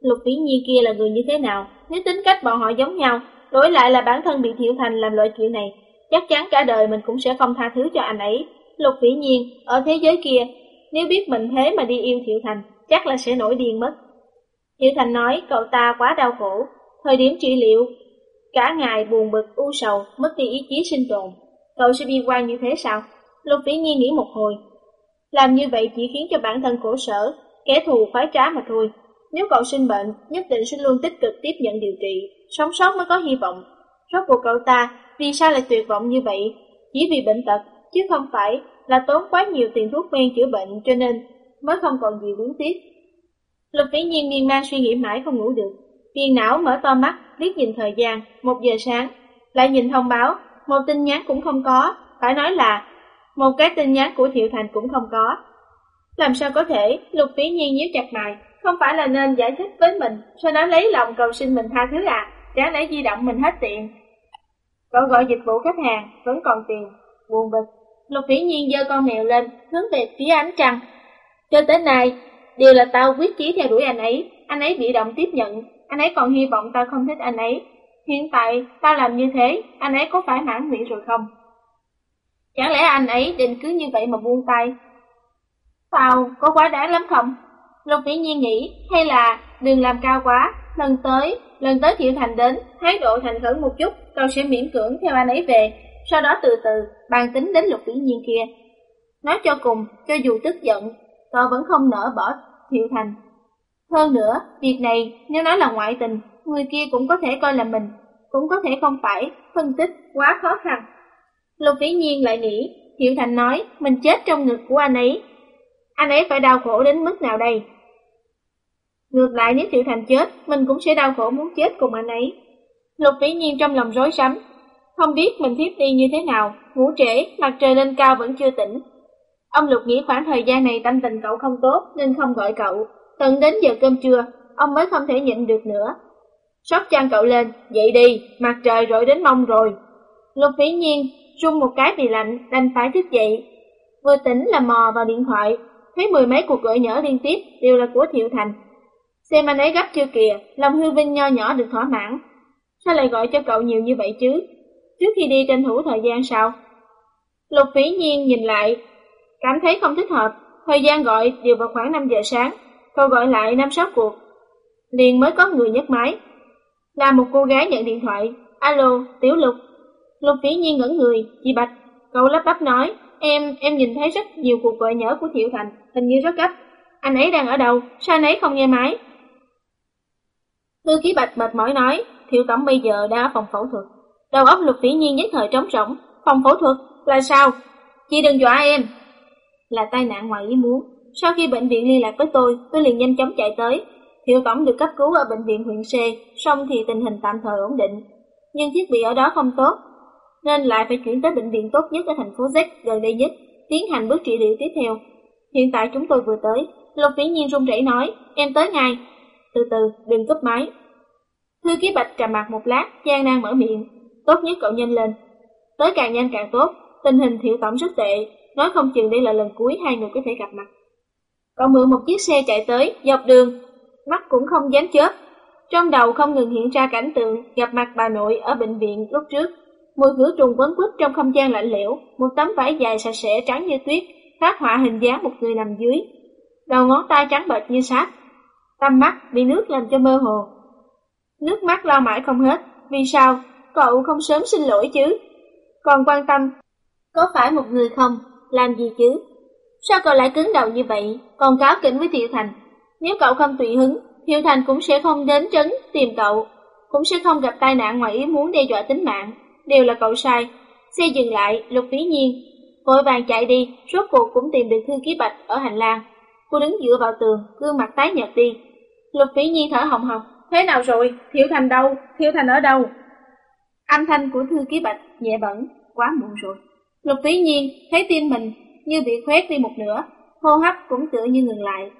Lục Vĩ Nhiên kia là người như thế nào? Nếu tính cách bọn họ giống nhau, đối lại là bản thân bị Thiệu Thành làm loại chuyện này, chắc chắn cả đời mình cũng sẽ không tha thứ cho anh ấy. Lục Vĩ Nhiên, ở thế giới kia, nếu biết mình thế mà đi yêu Thiệu Thành, chắc là sẽ nổi điên mất. Thiệu Thành nói cậu ta quá đau khổ, thời điểm trị liệu, cả ngày buồn bực, u sầu, mất đi ý chí sinh tồn. Cậu sẽ bi quan như thế sao? Lục Vĩ Nhiên nghĩ một hồi. Làm như vậy chỉ khiến cho bản thân khổ sở, kẻ thù khoái trá mà thôi. Nếu cậu sinh bệnh, nhất định sẽ luôn tích cực tiếp nhận điều trị, sống sót mới có hy vọng. Rốt cuộc cậu ta, vì sao lại tuyệt vọng như vậy? Chỉ vì bệnh tật, chứ không phải là tốn quá nhiều tiền thuốc men chữa bệnh cho nên mới không còn gì muốn tiếp. Lục vĩ nhiên miên man suy nghĩ mãi không ngủ được. phiền não mở to mắt, liếc nhìn thời gian, một giờ sáng, lại nhìn thông báo, một tin nhắn cũng không có, phải nói là một cái tin nhắn của Thiệu Thành cũng không có. Làm sao có thể, Lục Vĩ Nhiên nhíu chặt mày, không phải là nên giải thích với mình, sau đó lấy lòng cầu xin mình tha thứ à, chả lẽ di động mình hết tiền. Cậu gọi dịch vụ khách hàng, vẫn còn tiền, buồn bực. Lục Vĩ Nhiên giơ con mèo lên, hướng về phía ánh trăng. Cho tới nay, đều là tao quyết chí theo đuổi anh ấy, anh ấy bị động tiếp nhận, anh ấy còn hy vọng tao không thích anh ấy. Hiện tại, tao làm như thế, anh ấy có phải mãn nguyện rồi không? Chẳng lẽ anh ấy định cứ như vậy mà buông tay? Tao có quá đáng lắm không? Lục Vĩ Nhiên nghĩ, hay là đừng làm cao quá, lần tới, lần tới Thiệu Thành đến, thái độ thành khẩn một chút, tao sẽ miễn cưỡng theo anh ấy về, sau đó từ từ bàn tính đến lục vĩ nhiên kia. Nói cho cùng, cho dù tức giận, cậu vẫn không nỡ bỏ Thiệu Thành. Hơn nữa, việc này nếu nói là ngoại tình, người kia cũng có thể coi là mình, cũng có thể không phải, phân tích quá khó khăn. Lục vĩ nhiên lại nghĩ, Thiệu Thành nói mình chết trong ngực của anh ấy. Anh ấy phải đau khổ đến mức nào đây? Ngược lại nếu Thiệu Thành chết, mình cũng sẽ đau khổ muốn chết cùng anh ấy. Lục vĩ nhiên trong lòng rối rắm, không biết mình thiếp đi như thế nào, ngủ trễ, mặt trời lên cao vẫn chưa tỉnh. Ông Lục nghĩ khoảng thời gian này tâm tình cậu không tốt nên không gọi cậu. Tận đến giờ cơm trưa, ông mới không thể nhịn được nữa. Sóc chăn cậu lên, dậy đi, mặt trời rọi đến mông rồi. Lục vĩ nhiên, rung một cái vì lạnh, đành phải thức dậy. Vừa tỉnh là mò vào điện thoại, thấy mười mấy cuộc gọi nhỡ liên tiếp đều là của Thiệu Thành. Xem anh ấy gấp chưa kìa, lòng hư vinh nho nhỏ được thỏa mãn. Sao lại gọi cho cậu nhiều như vậy chứ? Trước khi đi tranh thủ thời gian sao? Lục phí nhiên nhìn lại, cảm thấy không thích hợp. Thời gian gọi đều vào khoảng 5 giờ sáng, cô gọi lại năm sáu cuộc. Liền mới có người nhấc máy. Là một cô gái nhận điện thoại. Alo, Tiểu Lục. Lục phí nhiên ngẩn người, chị Bạch. Cậu lắp bắp nói, em, em nhìn thấy rất nhiều cuộc gọi nhớ của Thiệu Thành, hình như rất gấp. Anh ấy đang ở đâu? Sao anh ấy không nghe máy? Thư ký Bạch mệt mỏi nói, Thiệu Tổng bây giờ đã ở phòng phẫu thuật. Đầu óc lục phỉ nhiên nhất thời trống rỗng. Phòng phẫu thuật? Là sao? Chị đừng dọa em. Là tai nạn ngoài ý muốn. Sau khi bệnh viện liên lạc với tôi, tôi liền nhanh chóng chạy tới. hiệu Tổng được cấp cứu ở bệnh viện huyện C, xong thì tình hình tạm thời ổn định. Nhưng thiết bị ở đó không tốt, nên lại phải chuyển tới bệnh viện tốt nhất ở thành phố Z gần đây nhất, tiến hành bước trị liệu tiếp theo. Hiện tại chúng tôi vừa tới, Lục Vĩ Nhiên run rẩy nói, em tới ngay. Từ từ, đừng cúp máy. Thư ký Bạch trầm mặt một lát, gian nan mở miệng. Tốt nhất cậu nhanh lên. Tới càng nhanh càng tốt, tình hình thiệu tổng rất tệ, nói không chừng đây là lần cuối hai người có thể gặp mặt. Cậu mượn một chiếc xe chạy tới, dọc đường, mắt cũng không dám chớp. Trong đầu không ngừng hiện ra cảnh tượng gặp mặt bà nội ở bệnh viện lúc trước. Mùi khử trùng quấn quýt trong không gian lạnh lẽo, một tấm vải dài sạch sẽ trắng như tuyết, phát họa hình dáng một người nằm dưới. Đầu ngón tay trắng bệch như sáp, tâm mắt bị nước làm cho mơ hồ. Nước mắt lau mãi không hết, vì sao cậu không sớm xin lỗi chứ? Còn quan tâm, có phải một người không, làm gì chứ? Sao cậu lại cứng đầu như vậy, còn cáo kỉnh với Thiệu Thành? Nếu cậu không tùy hứng, Thiệu Thành cũng sẽ không đến trấn tìm cậu, cũng sẽ không gặp tai nạn ngoài ý muốn đe dọa tính mạng. Đều là cậu sai. Xe dừng lại, lục phí nhiên. Vội vàng chạy đi, rốt cuộc cũng tìm được thư ký bạch ở hành lang. Cô đứng dựa vào tường, gương mặt tái nhợt đi. Lục phí nhiên thở hồng hộc. Thế nào rồi? Thiệu Thành đâu? Thiệu Thành ở đâu? Âm thanh của thư ký bạch nhẹ bẩn, quá muộn rồi. Lục phí nhiên thấy tim mình như bị khoét đi một nửa, hô hấp cũng tựa như ngừng lại.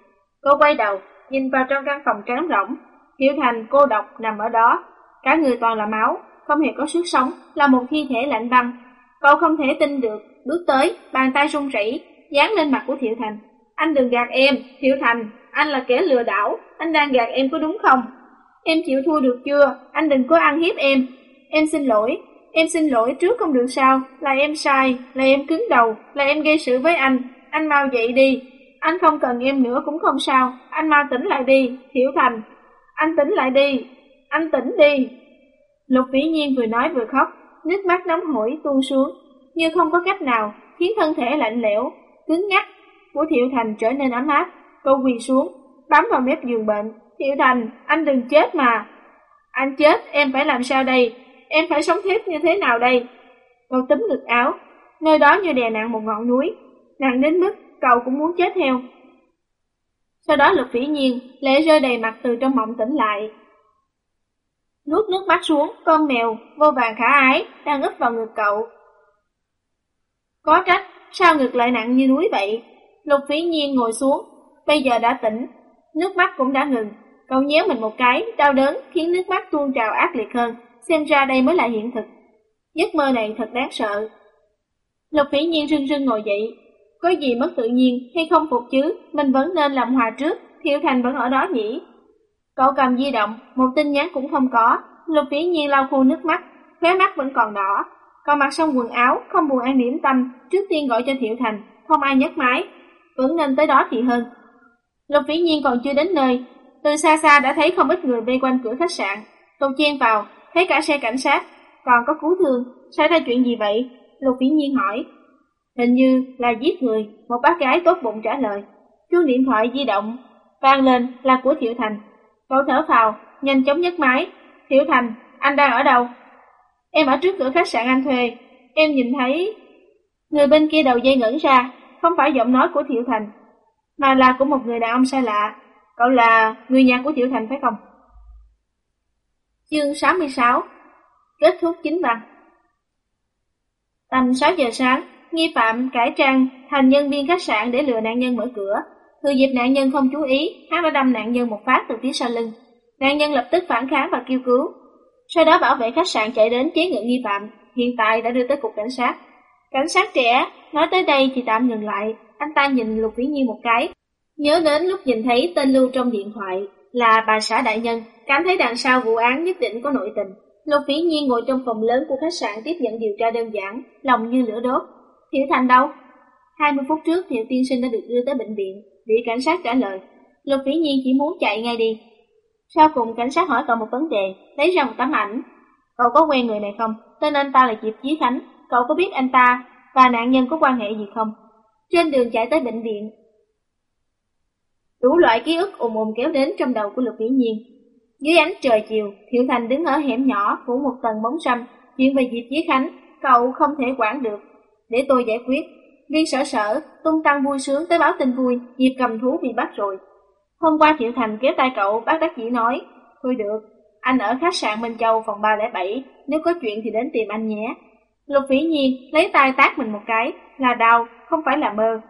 Cô quay đầu, nhìn vào trong căn phòng trống rỗng, Thiệu Thành cô độc nằm ở đó, cả người toàn là máu, không hề có sức sống, là một thi thể lạnh băng. Cậu không thể tin được, bước tới, bàn tay run rẩy, dán lên mặt của Thiệu Thành. Anh đừng gạt em, Thiệu Thành, anh là kẻ lừa đảo, anh đang gạt em có đúng không? Em chịu thua được chưa? Anh đừng có ăn hiếp em. Em xin lỗi, em xin lỗi trước không được sao, là em sai, là em cứng đầu, là em gây sự với anh. Anh mau dậy đi, anh không cần em nữa cũng không sao, anh mau tỉnh lại đi, Thiệu Thành. Anh tỉnh lại đi, anh tỉnh đi. Lục vĩ nhiên vừa nói vừa khóc, nước mắt nóng hổi tuôn xuống, như không có cách nào khiến thân thể lạnh lẽo, cứng ngắc của Thiệu Thành trở nên ấm áp. Cô quỳ xuống, bám vào mép giường bệnh. Thiệu Thành, anh đừng chết mà. Anh chết, em phải làm sao đây? Em phải sống tiếp như thế nào đây? Cô túm ngực áo, nơi đó như đè nặng một ngọn núi, nặng đến mức cậu cũng muốn chết theo. Sau đó lục vĩ nhiên, lệ rơi đầy mặt từ trong mộng tỉnh lại, nuốt nước mắt xuống, con mèo vô vàng khả ái đang úp vào ngực cậu. Có trách, sao ngực lại nặng như núi vậy? Lục phí nhiên ngồi xuống, bây giờ đã tỉnh, nước mắt cũng đã ngừng. Cậu nhéo mình một cái, đau đớn khiến nước mắt tuôn trào ác liệt hơn, xem ra đây mới là hiện thực. Giấc mơ này thật đáng sợ. Lục phí nhiên rưng rưng ngồi dậy, có gì mất tự nhiên hay không phục chứ, mình vẫn nên làm hòa trước, Thiệu Thành vẫn ở đó nhỉ? Cậu cầm di động, một tin nhắn cũng không có. Lục vĩ nhiên lau khô nước mắt, khóe mắt vẫn còn đỏ. Còn mặc xong quần áo, không buồn ăn điểm tâm, trước tiên gọi cho Thiệu Thành, không ai nhấc máy. Vẫn nên tới đó thì hơn. Lục vĩ nhiên còn chưa đến nơi, từ xa xa đã thấy không ít người vây quanh cửa khách sạn. Cậu chen vào, thấy cả xe cảnh sát, còn có cứu thương. Xảy ra chuyện gì vậy? Lục vĩ nhiên hỏi. Hình như là giết người, một bác gái tốt bụng trả lời. Chuông điện thoại di động, vang lên là của Thiệu Thành. Cậu thở phào, nhanh chóng nhấc máy. Thiệu Thành, anh đang ở đâu? Em ở trước cửa khách sạn anh thuê. Em nhìn thấy... Người bên kia đầu dây ngẩn ra, không phải giọng nói của Thiệu Thành, mà là của một người đàn ông xa lạ. Cậu là người nhà của Thiệu Thành phải không? Chương 66 Kết thúc chính văn Tầm 6 giờ sáng, nghi phạm cải trang thành nhân viên khách sạn để lừa nạn nhân mở cửa. Thừa dịp nạn nhân không chú ý, hắn đã đâm nạn nhân một phát từ phía sau lưng. Nạn nhân lập tức phản kháng và kêu cứu. Sau đó bảo vệ khách sạn chạy đến chế ngự nghi phạm, hiện tại đã đưa tới cục cảnh sát. Cảnh sát trẻ, nói tới đây thì tạm ngừng lại, anh ta nhìn Lục Vĩ Nhiên một cái. Nhớ đến lúc nhìn thấy tên lưu trong điện thoại, là bà xã đại nhân, cảm thấy đằng sau vụ án nhất định có nội tình. Lục Vĩ Nhiên ngồi trong phòng lớn của khách sạn tiếp nhận điều tra đơn giản, lòng như lửa đốt. Thiệu Thành đâu? 20 phút trước Thiệu Tiên Sinh đã được đưa tới bệnh viện, vị cảnh sát trả lời. Lục Vĩ Nhiên chỉ muốn chạy ngay đi. Sau cùng cảnh sát hỏi cậu một vấn đề, lấy ra một tấm ảnh. Cậu có quen người này không? Tên anh ta là Diệp Chí Khánh, cậu có biết anh ta và nạn nhân có quan hệ gì không? Trên đường chạy tới bệnh viện, đủ loại ký ức ùm ùm kéo đến trong đầu của Lục Vĩ Nhiên. Dưới ánh trời chiều, Thiệu Thành đứng ở hẻm nhỏ của một tầng bóng xanh chuyện về Diệp Chí Khánh, cậu không thể quản được. Để tôi giải quyết. Viên sở sở, tung tăng vui sướng tới báo tin vui, Diệp cầm thú bị bắt rồi. Hôm qua Thiệu Thành kéo tay cậu, bác đắc dĩ nói, thôi được, anh ở khách sạn Minh Châu phòng 307, nếu có chuyện thì đến tìm anh nhé. Lục Vĩ Nhiên lấy tay tác mình một cái, là đau, không phải là mơ.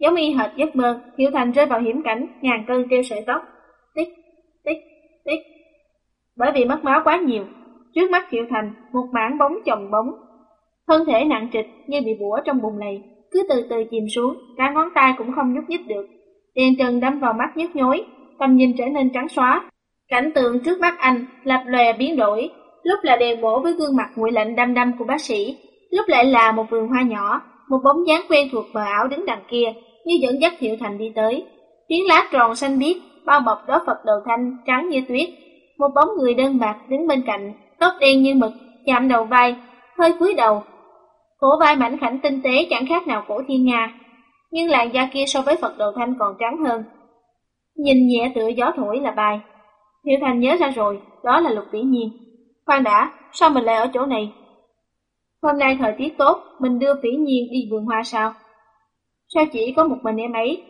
Giống y hệt giấc mơ, Thiệu Thành rơi vào hiểm cảnh, ngàn cân treo sợi tóc. Tích, tích, tích. Bởi vì mất máu quá nhiều, trước mắt Thiệu Thành, một mảng bóng chồng bóng. Thân thể nặng trịch như bị bủa trong bùn lầy, cứ từ từ chìm xuống, cả ngón tay cũng không nhúc nhích được. Đèn trần đâm vào mắt nhức nhối, tầm nhìn trở nên trắng xóa. Cảnh tượng trước mắt anh lập lòe biến đổi, lúc là đèn bổ với gương mặt nguội lạnh đăm đăm của bác sĩ, lúc lại là một vườn hoa nhỏ, một bóng dáng quen thuộc mờ ảo đứng đằng kia, như dẫn dắt Thiệu Thành đi tới. tiếng lá tròn xanh biếc, bao bọc đó Phật đầu thanh, trắng như tuyết. Một bóng người đơn bạc đứng bên cạnh, tóc đen như mực, chạm đầu vai, hơi cúi đầu. Cổ vai mảnh khảnh tinh tế chẳng khác nào cổ thiên nga, nhưng làn da kia so với Phật đầu thanh còn trắng hơn. Nhìn nhẹ tựa gió thổi là bài. Thiệu Thành nhớ ra rồi, đó là Lục Vĩ Nhiên. Khoan đã, sao mình lại ở chỗ này? Hôm nay thời tiết tốt, mình đưa Vĩ Nhiên đi vườn hoa sao? Sao chỉ có một mình em ấy?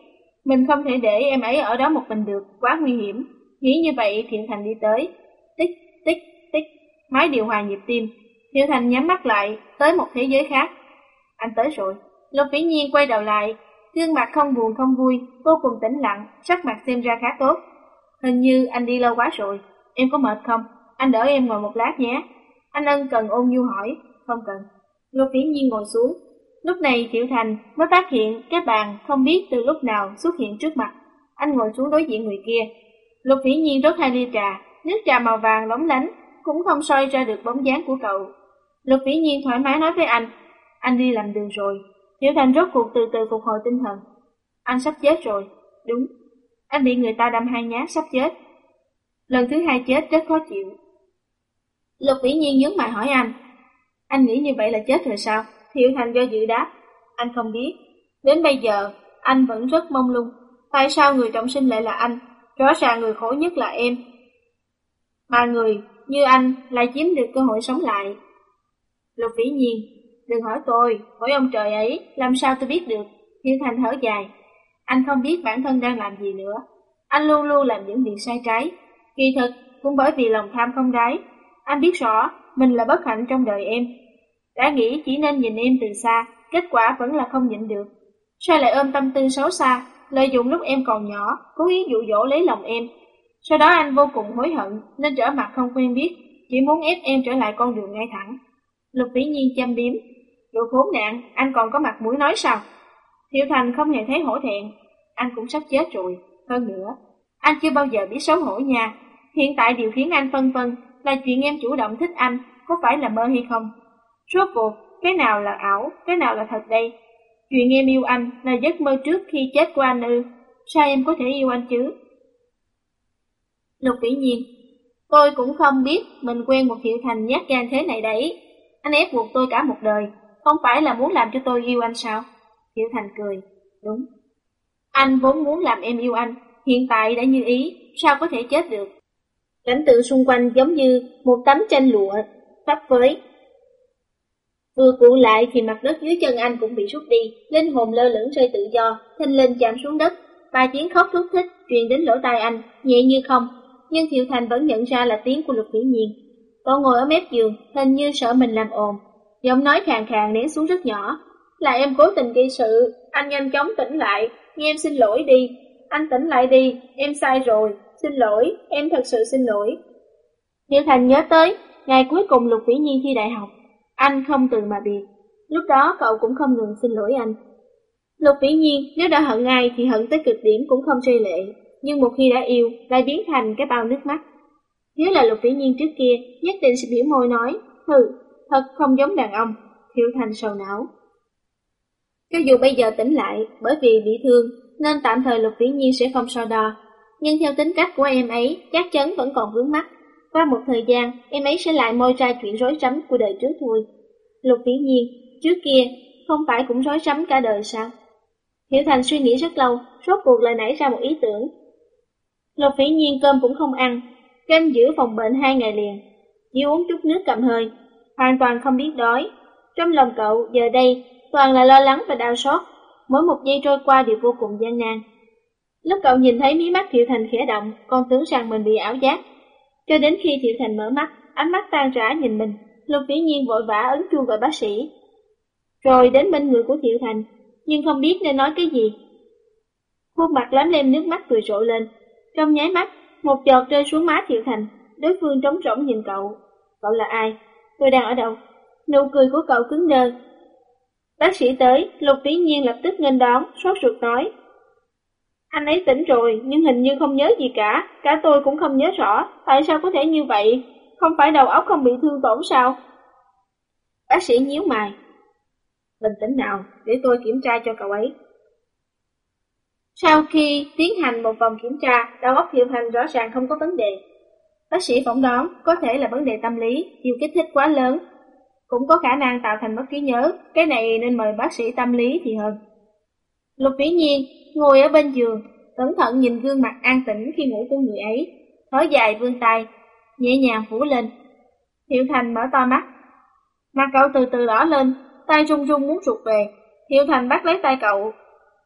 Mình không thể để em ấy ở đó một mình được, quá nguy hiểm. Nghĩ như vậy Thiện Thành đi tới. Tích, tích, tích, máy điều hòa nhịp tim. Thiện Thành nhắm mắt lại, tới một thế giới khác. Anh tới rồi. Lục Vĩ Nhiên quay đầu lại, gương mặt không buồn không vui, vô cùng tĩnh lặng, sắc mặt xem ra khá tốt. Hình như anh đi lâu quá rồi, em có mệt không? Anh đỡ em ngồi một lát nhé. Anh ân cần ôn nhu hỏi, không cần. Lục Vĩ Nhiên ngồi xuống, Lúc này Thiệu Thành mới phát hiện cái bàn không biết từ lúc nào xuất hiện trước mặt. Anh ngồi xuống đối diện người kia. Lục vĩ nhiên rót hai ly trà, nước trà màu vàng lóng lánh, cũng không soi ra được bóng dáng của cậu. Lục vĩ nhiên thoải mái nói với anh, anh đi làm đường rồi. Thiệu Thành rốt cuộc từ từ phục hồi tinh thần. Anh sắp chết rồi. Đúng, anh bị người ta đâm hai nhát sắp chết. Lần thứ hai chết rất khó chịu. Lục vĩ nhiên nhướng mày hỏi anh, anh nghĩ như vậy là chết rồi sao? Thiệu Thành do dự đáp, anh không biết. Đến bây giờ, anh vẫn rất mong lung. Tại sao người trọng sinh lại là anh? Rõ ràng người khổ nhất là em. Mà người như anh lại chiếm được cơ hội sống lại. Lục vĩ nhiên, đừng hỏi tôi, hỏi ông trời ấy, làm sao tôi biết được. Thiên Thành thở dài, anh không biết bản thân đang làm gì nữa. Anh luôn luôn làm những việc sai trái. Kỳ thực, cũng bởi vì lòng tham không đáy. Anh biết rõ, mình là bất hạnh trong đời em, đã nghĩ chỉ nên nhìn em từ xa, kết quả vẫn là không nhịn được. Sao lại ôm tâm tư xấu xa, lợi dụng lúc em còn nhỏ, cố ý dụ dỗ lấy lòng em. Sau đó anh vô cùng hối hận, nên trở mặt không quen biết, chỉ muốn ép em trở lại con đường ngay thẳng. Lục vĩ nhiên châm biếm, đồ khốn nạn, anh còn có mặt mũi nói sao? Thiệu Thành không hề thấy hổ thẹn, anh cũng sắp chết rồi, hơn nữa, anh chưa bao giờ biết xấu hổ nha. Hiện tại điều khiến anh phân vân là chuyện em chủ động thích anh, có phải là mơ hay không? Rốt cuộc, cái nào là ảo, cái nào là thật đây? Chuyện em yêu anh là giấc mơ trước khi chết của anh ư, sao em có thể yêu anh chứ? Lục vĩ nhiên, tôi cũng không biết mình quen một Hiệu Thành nhát gan thế này đấy. Anh ép buộc tôi cả một đời, không phải là muốn làm cho tôi yêu anh sao? Hiệu Thành cười, đúng. Anh vốn muốn làm em yêu anh, hiện tại đã như ý, sao có thể chết được? Cảnh tượng xung quanh giống như một tấm tranh lụa, phấp với Vừa cuộn lại thì mặt đất dưới chân anh cũng bị rút đi, linh hồn lơ lửng rơi tự do, thanh linh chạm xuống đất. Ba tiếng khóc thúc thích truyền đến lỗ tai anh, nhẹ như không, nhưng Thiệu Thành vẫn nhận ra là tiếng của Lục Vĩ Nhiên. Cậu ngồi ở mép giường, hình như sợ mình làm ồn, giọng nói khàn khàn nén xuống rất nhỏ. Là em cố tình gây sự, anh nhanh chóng tỉnh lại, nghe em xin lỗi đi, anh tỉnh lại đi, em sai rồi, xin lỗi, em thật sự xin lỗi. Thiệu Thành nhớ tới, ngày cuối cùng Lục Vĩ Nhiên thi đại học, anh không từ mà biệt. Lúc đó cậu cũng không ngừng xin lỗi anh. Lục vĩ nhiên, nếu đã hận ai thì hận tới cực điểm cũng không rơi lệ. nhưng một khi đã yêu, lại biến thành cái bao nước mắt. Nếu là lục vĩ nhiên trước kia, nhất định sẽ biểu môi nói, hừ, thật không giống đàn ông, Thiệu Thành sầu não. Cho dù bây giờ tỉnh lại, bởi vì bị thương, nên tạm thời lục vĩ nhiên sẽ không so đo. Nhưng theo tính cách của em ấy, chắc chắn vẫn còn vướng mắt. Qua một thời gian, em ấy sẽ lại môi ra chuyện rối rắm của đời trước thôi. Lục vĩ nhiên, trước kia, không phải cũng rối rắm cả đời sao? Hiểu Thành suy nghĩ rất lâu, rốt cuộc lại nảy ra một ý tưởng. Lục vĩ nhiên cơm cũng không ăn, canh giữ phòng bệnh hai ngày liền, chỉ uống chút nước cầm hơi, hoàn toàn không biết đói. Trong lòng cậu giờ đây toàn là lo lắng và đau xót, mỗi một giây trôi qua đều vô cùng gian nan. Lúc cậu nhìn thấy mí mắt Thiệu Thành khẽ động, con tưởng rằng mình bị ảo giác. Cho đến khi Thiệu Thành mở mắt, ánh mắt tan rã nhìn mình, Lục Vĩ Nhiên vội vã ấn chuông gọi bác sĩ. Rồi đến bên người của Thiệu Thành, nhưng không biết nên nói cái gì. Khuôn mặt lắm lem nước mắt cười rộ lên. Trong nháy mắt, một giọt rơi xuống má Thiệu Thành, đối phương trống rỗng nhìn cậu. Cậu là ai? Tôi đang ở đâu? Nụ cười của cậu cứng đơ. Bác sĩ tới, Lục Vĩ Nhiên lập tức nghênh đón, sốt ruột nói. Anh ấy tỉnh rồi, nhưng hình như không nhớ gì cả, cả tôi cũng không nhớ rõ, tại sao có thể như vậy? Không phải đầu óc không bị thương tổn sao? Bác sĩ nhíu mày. Bình tĩnh nào, để tôi kiểm tra cho cậu ấy. Sau khi tiến hành một vòng kiểm tra, đầu óc Thiệu hành rõ ràng không có vấn đề. Bác sĩ phỏng đoán có thể là vấn đề tâm lý, chịu kích thích quá lớn. Cũng có khả năng tạo thành mất trí nhớ, cái này nên mời bác sĩ tâm lý thì hơn. Lục Vĩ Nhiên ngồi ở bên giường, cẩn thận nhìn gương mặt an tĩnh khi ngủ của người ấy, thở dài vươn tay, nhẹ nhàng phủ lên. Thiệu Thành mở to mắt, mặt cậu từ từ đỏ lên, tay run run muốn rụt về. Thiệu Thành bắt lấy tay cậu.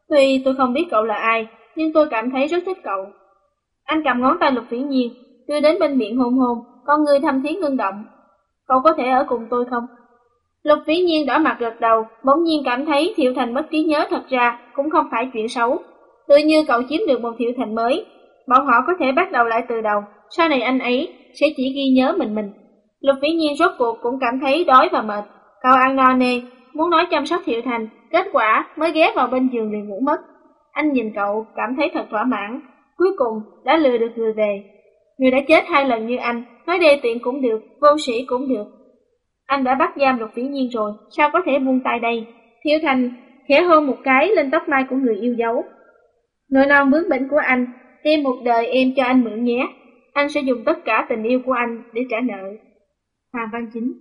Tuy tôi không biết cậu là ai, nhưng tôi cảm thấy rất thích cậu. Anh cầm ngón tay Lục Vĩ Nhiên, đưa đến bên miệng hôn hôn, con người thâm thiến ngưng động. Cậu có thể ở cùng tôi không? Lục Vĩ Nhiên đỏ mặt gật đầu, bỗng nhiên cảm thấy Thiệu Thành mất trí nhớ thật ra cũng không phải chuyện xấu. Tự như cậu chiếm được một Thiệu Thành mới, bọn họ có thể bắt đầu lại từ đầu, sau này anh ấy sẽ chỉ ghi nhớ mình mình. Lục Vĩ Nhiên rốt cuộc cũng cảm thấy đói và mệt, cậu ăn no nê, muốn nói chăm sóc Thiệu Thành, kết quả mới ghé vào bên giường liền ngủ mất. Anh nhìn cậu cảm thấy thật thỏa mãn, cuối cùng đã lừa được người về. Người đã chết hai lần như anh, nói đê tiện cũng được, vô sĩ cũng được, anh đã bắt giam lục vĩ nhiên rồi, sao có thể buông tay đây? Thiếu Thành khẽ hôn một cái lên tóc mai của người yêu dấu. Nỗi non bướng bỉnh của anh, tìm một đời em cho anh mượn nhé. Anh sẽ dùng tất cả tình yêu của anh để trả nợ. Hoàng Văn Chính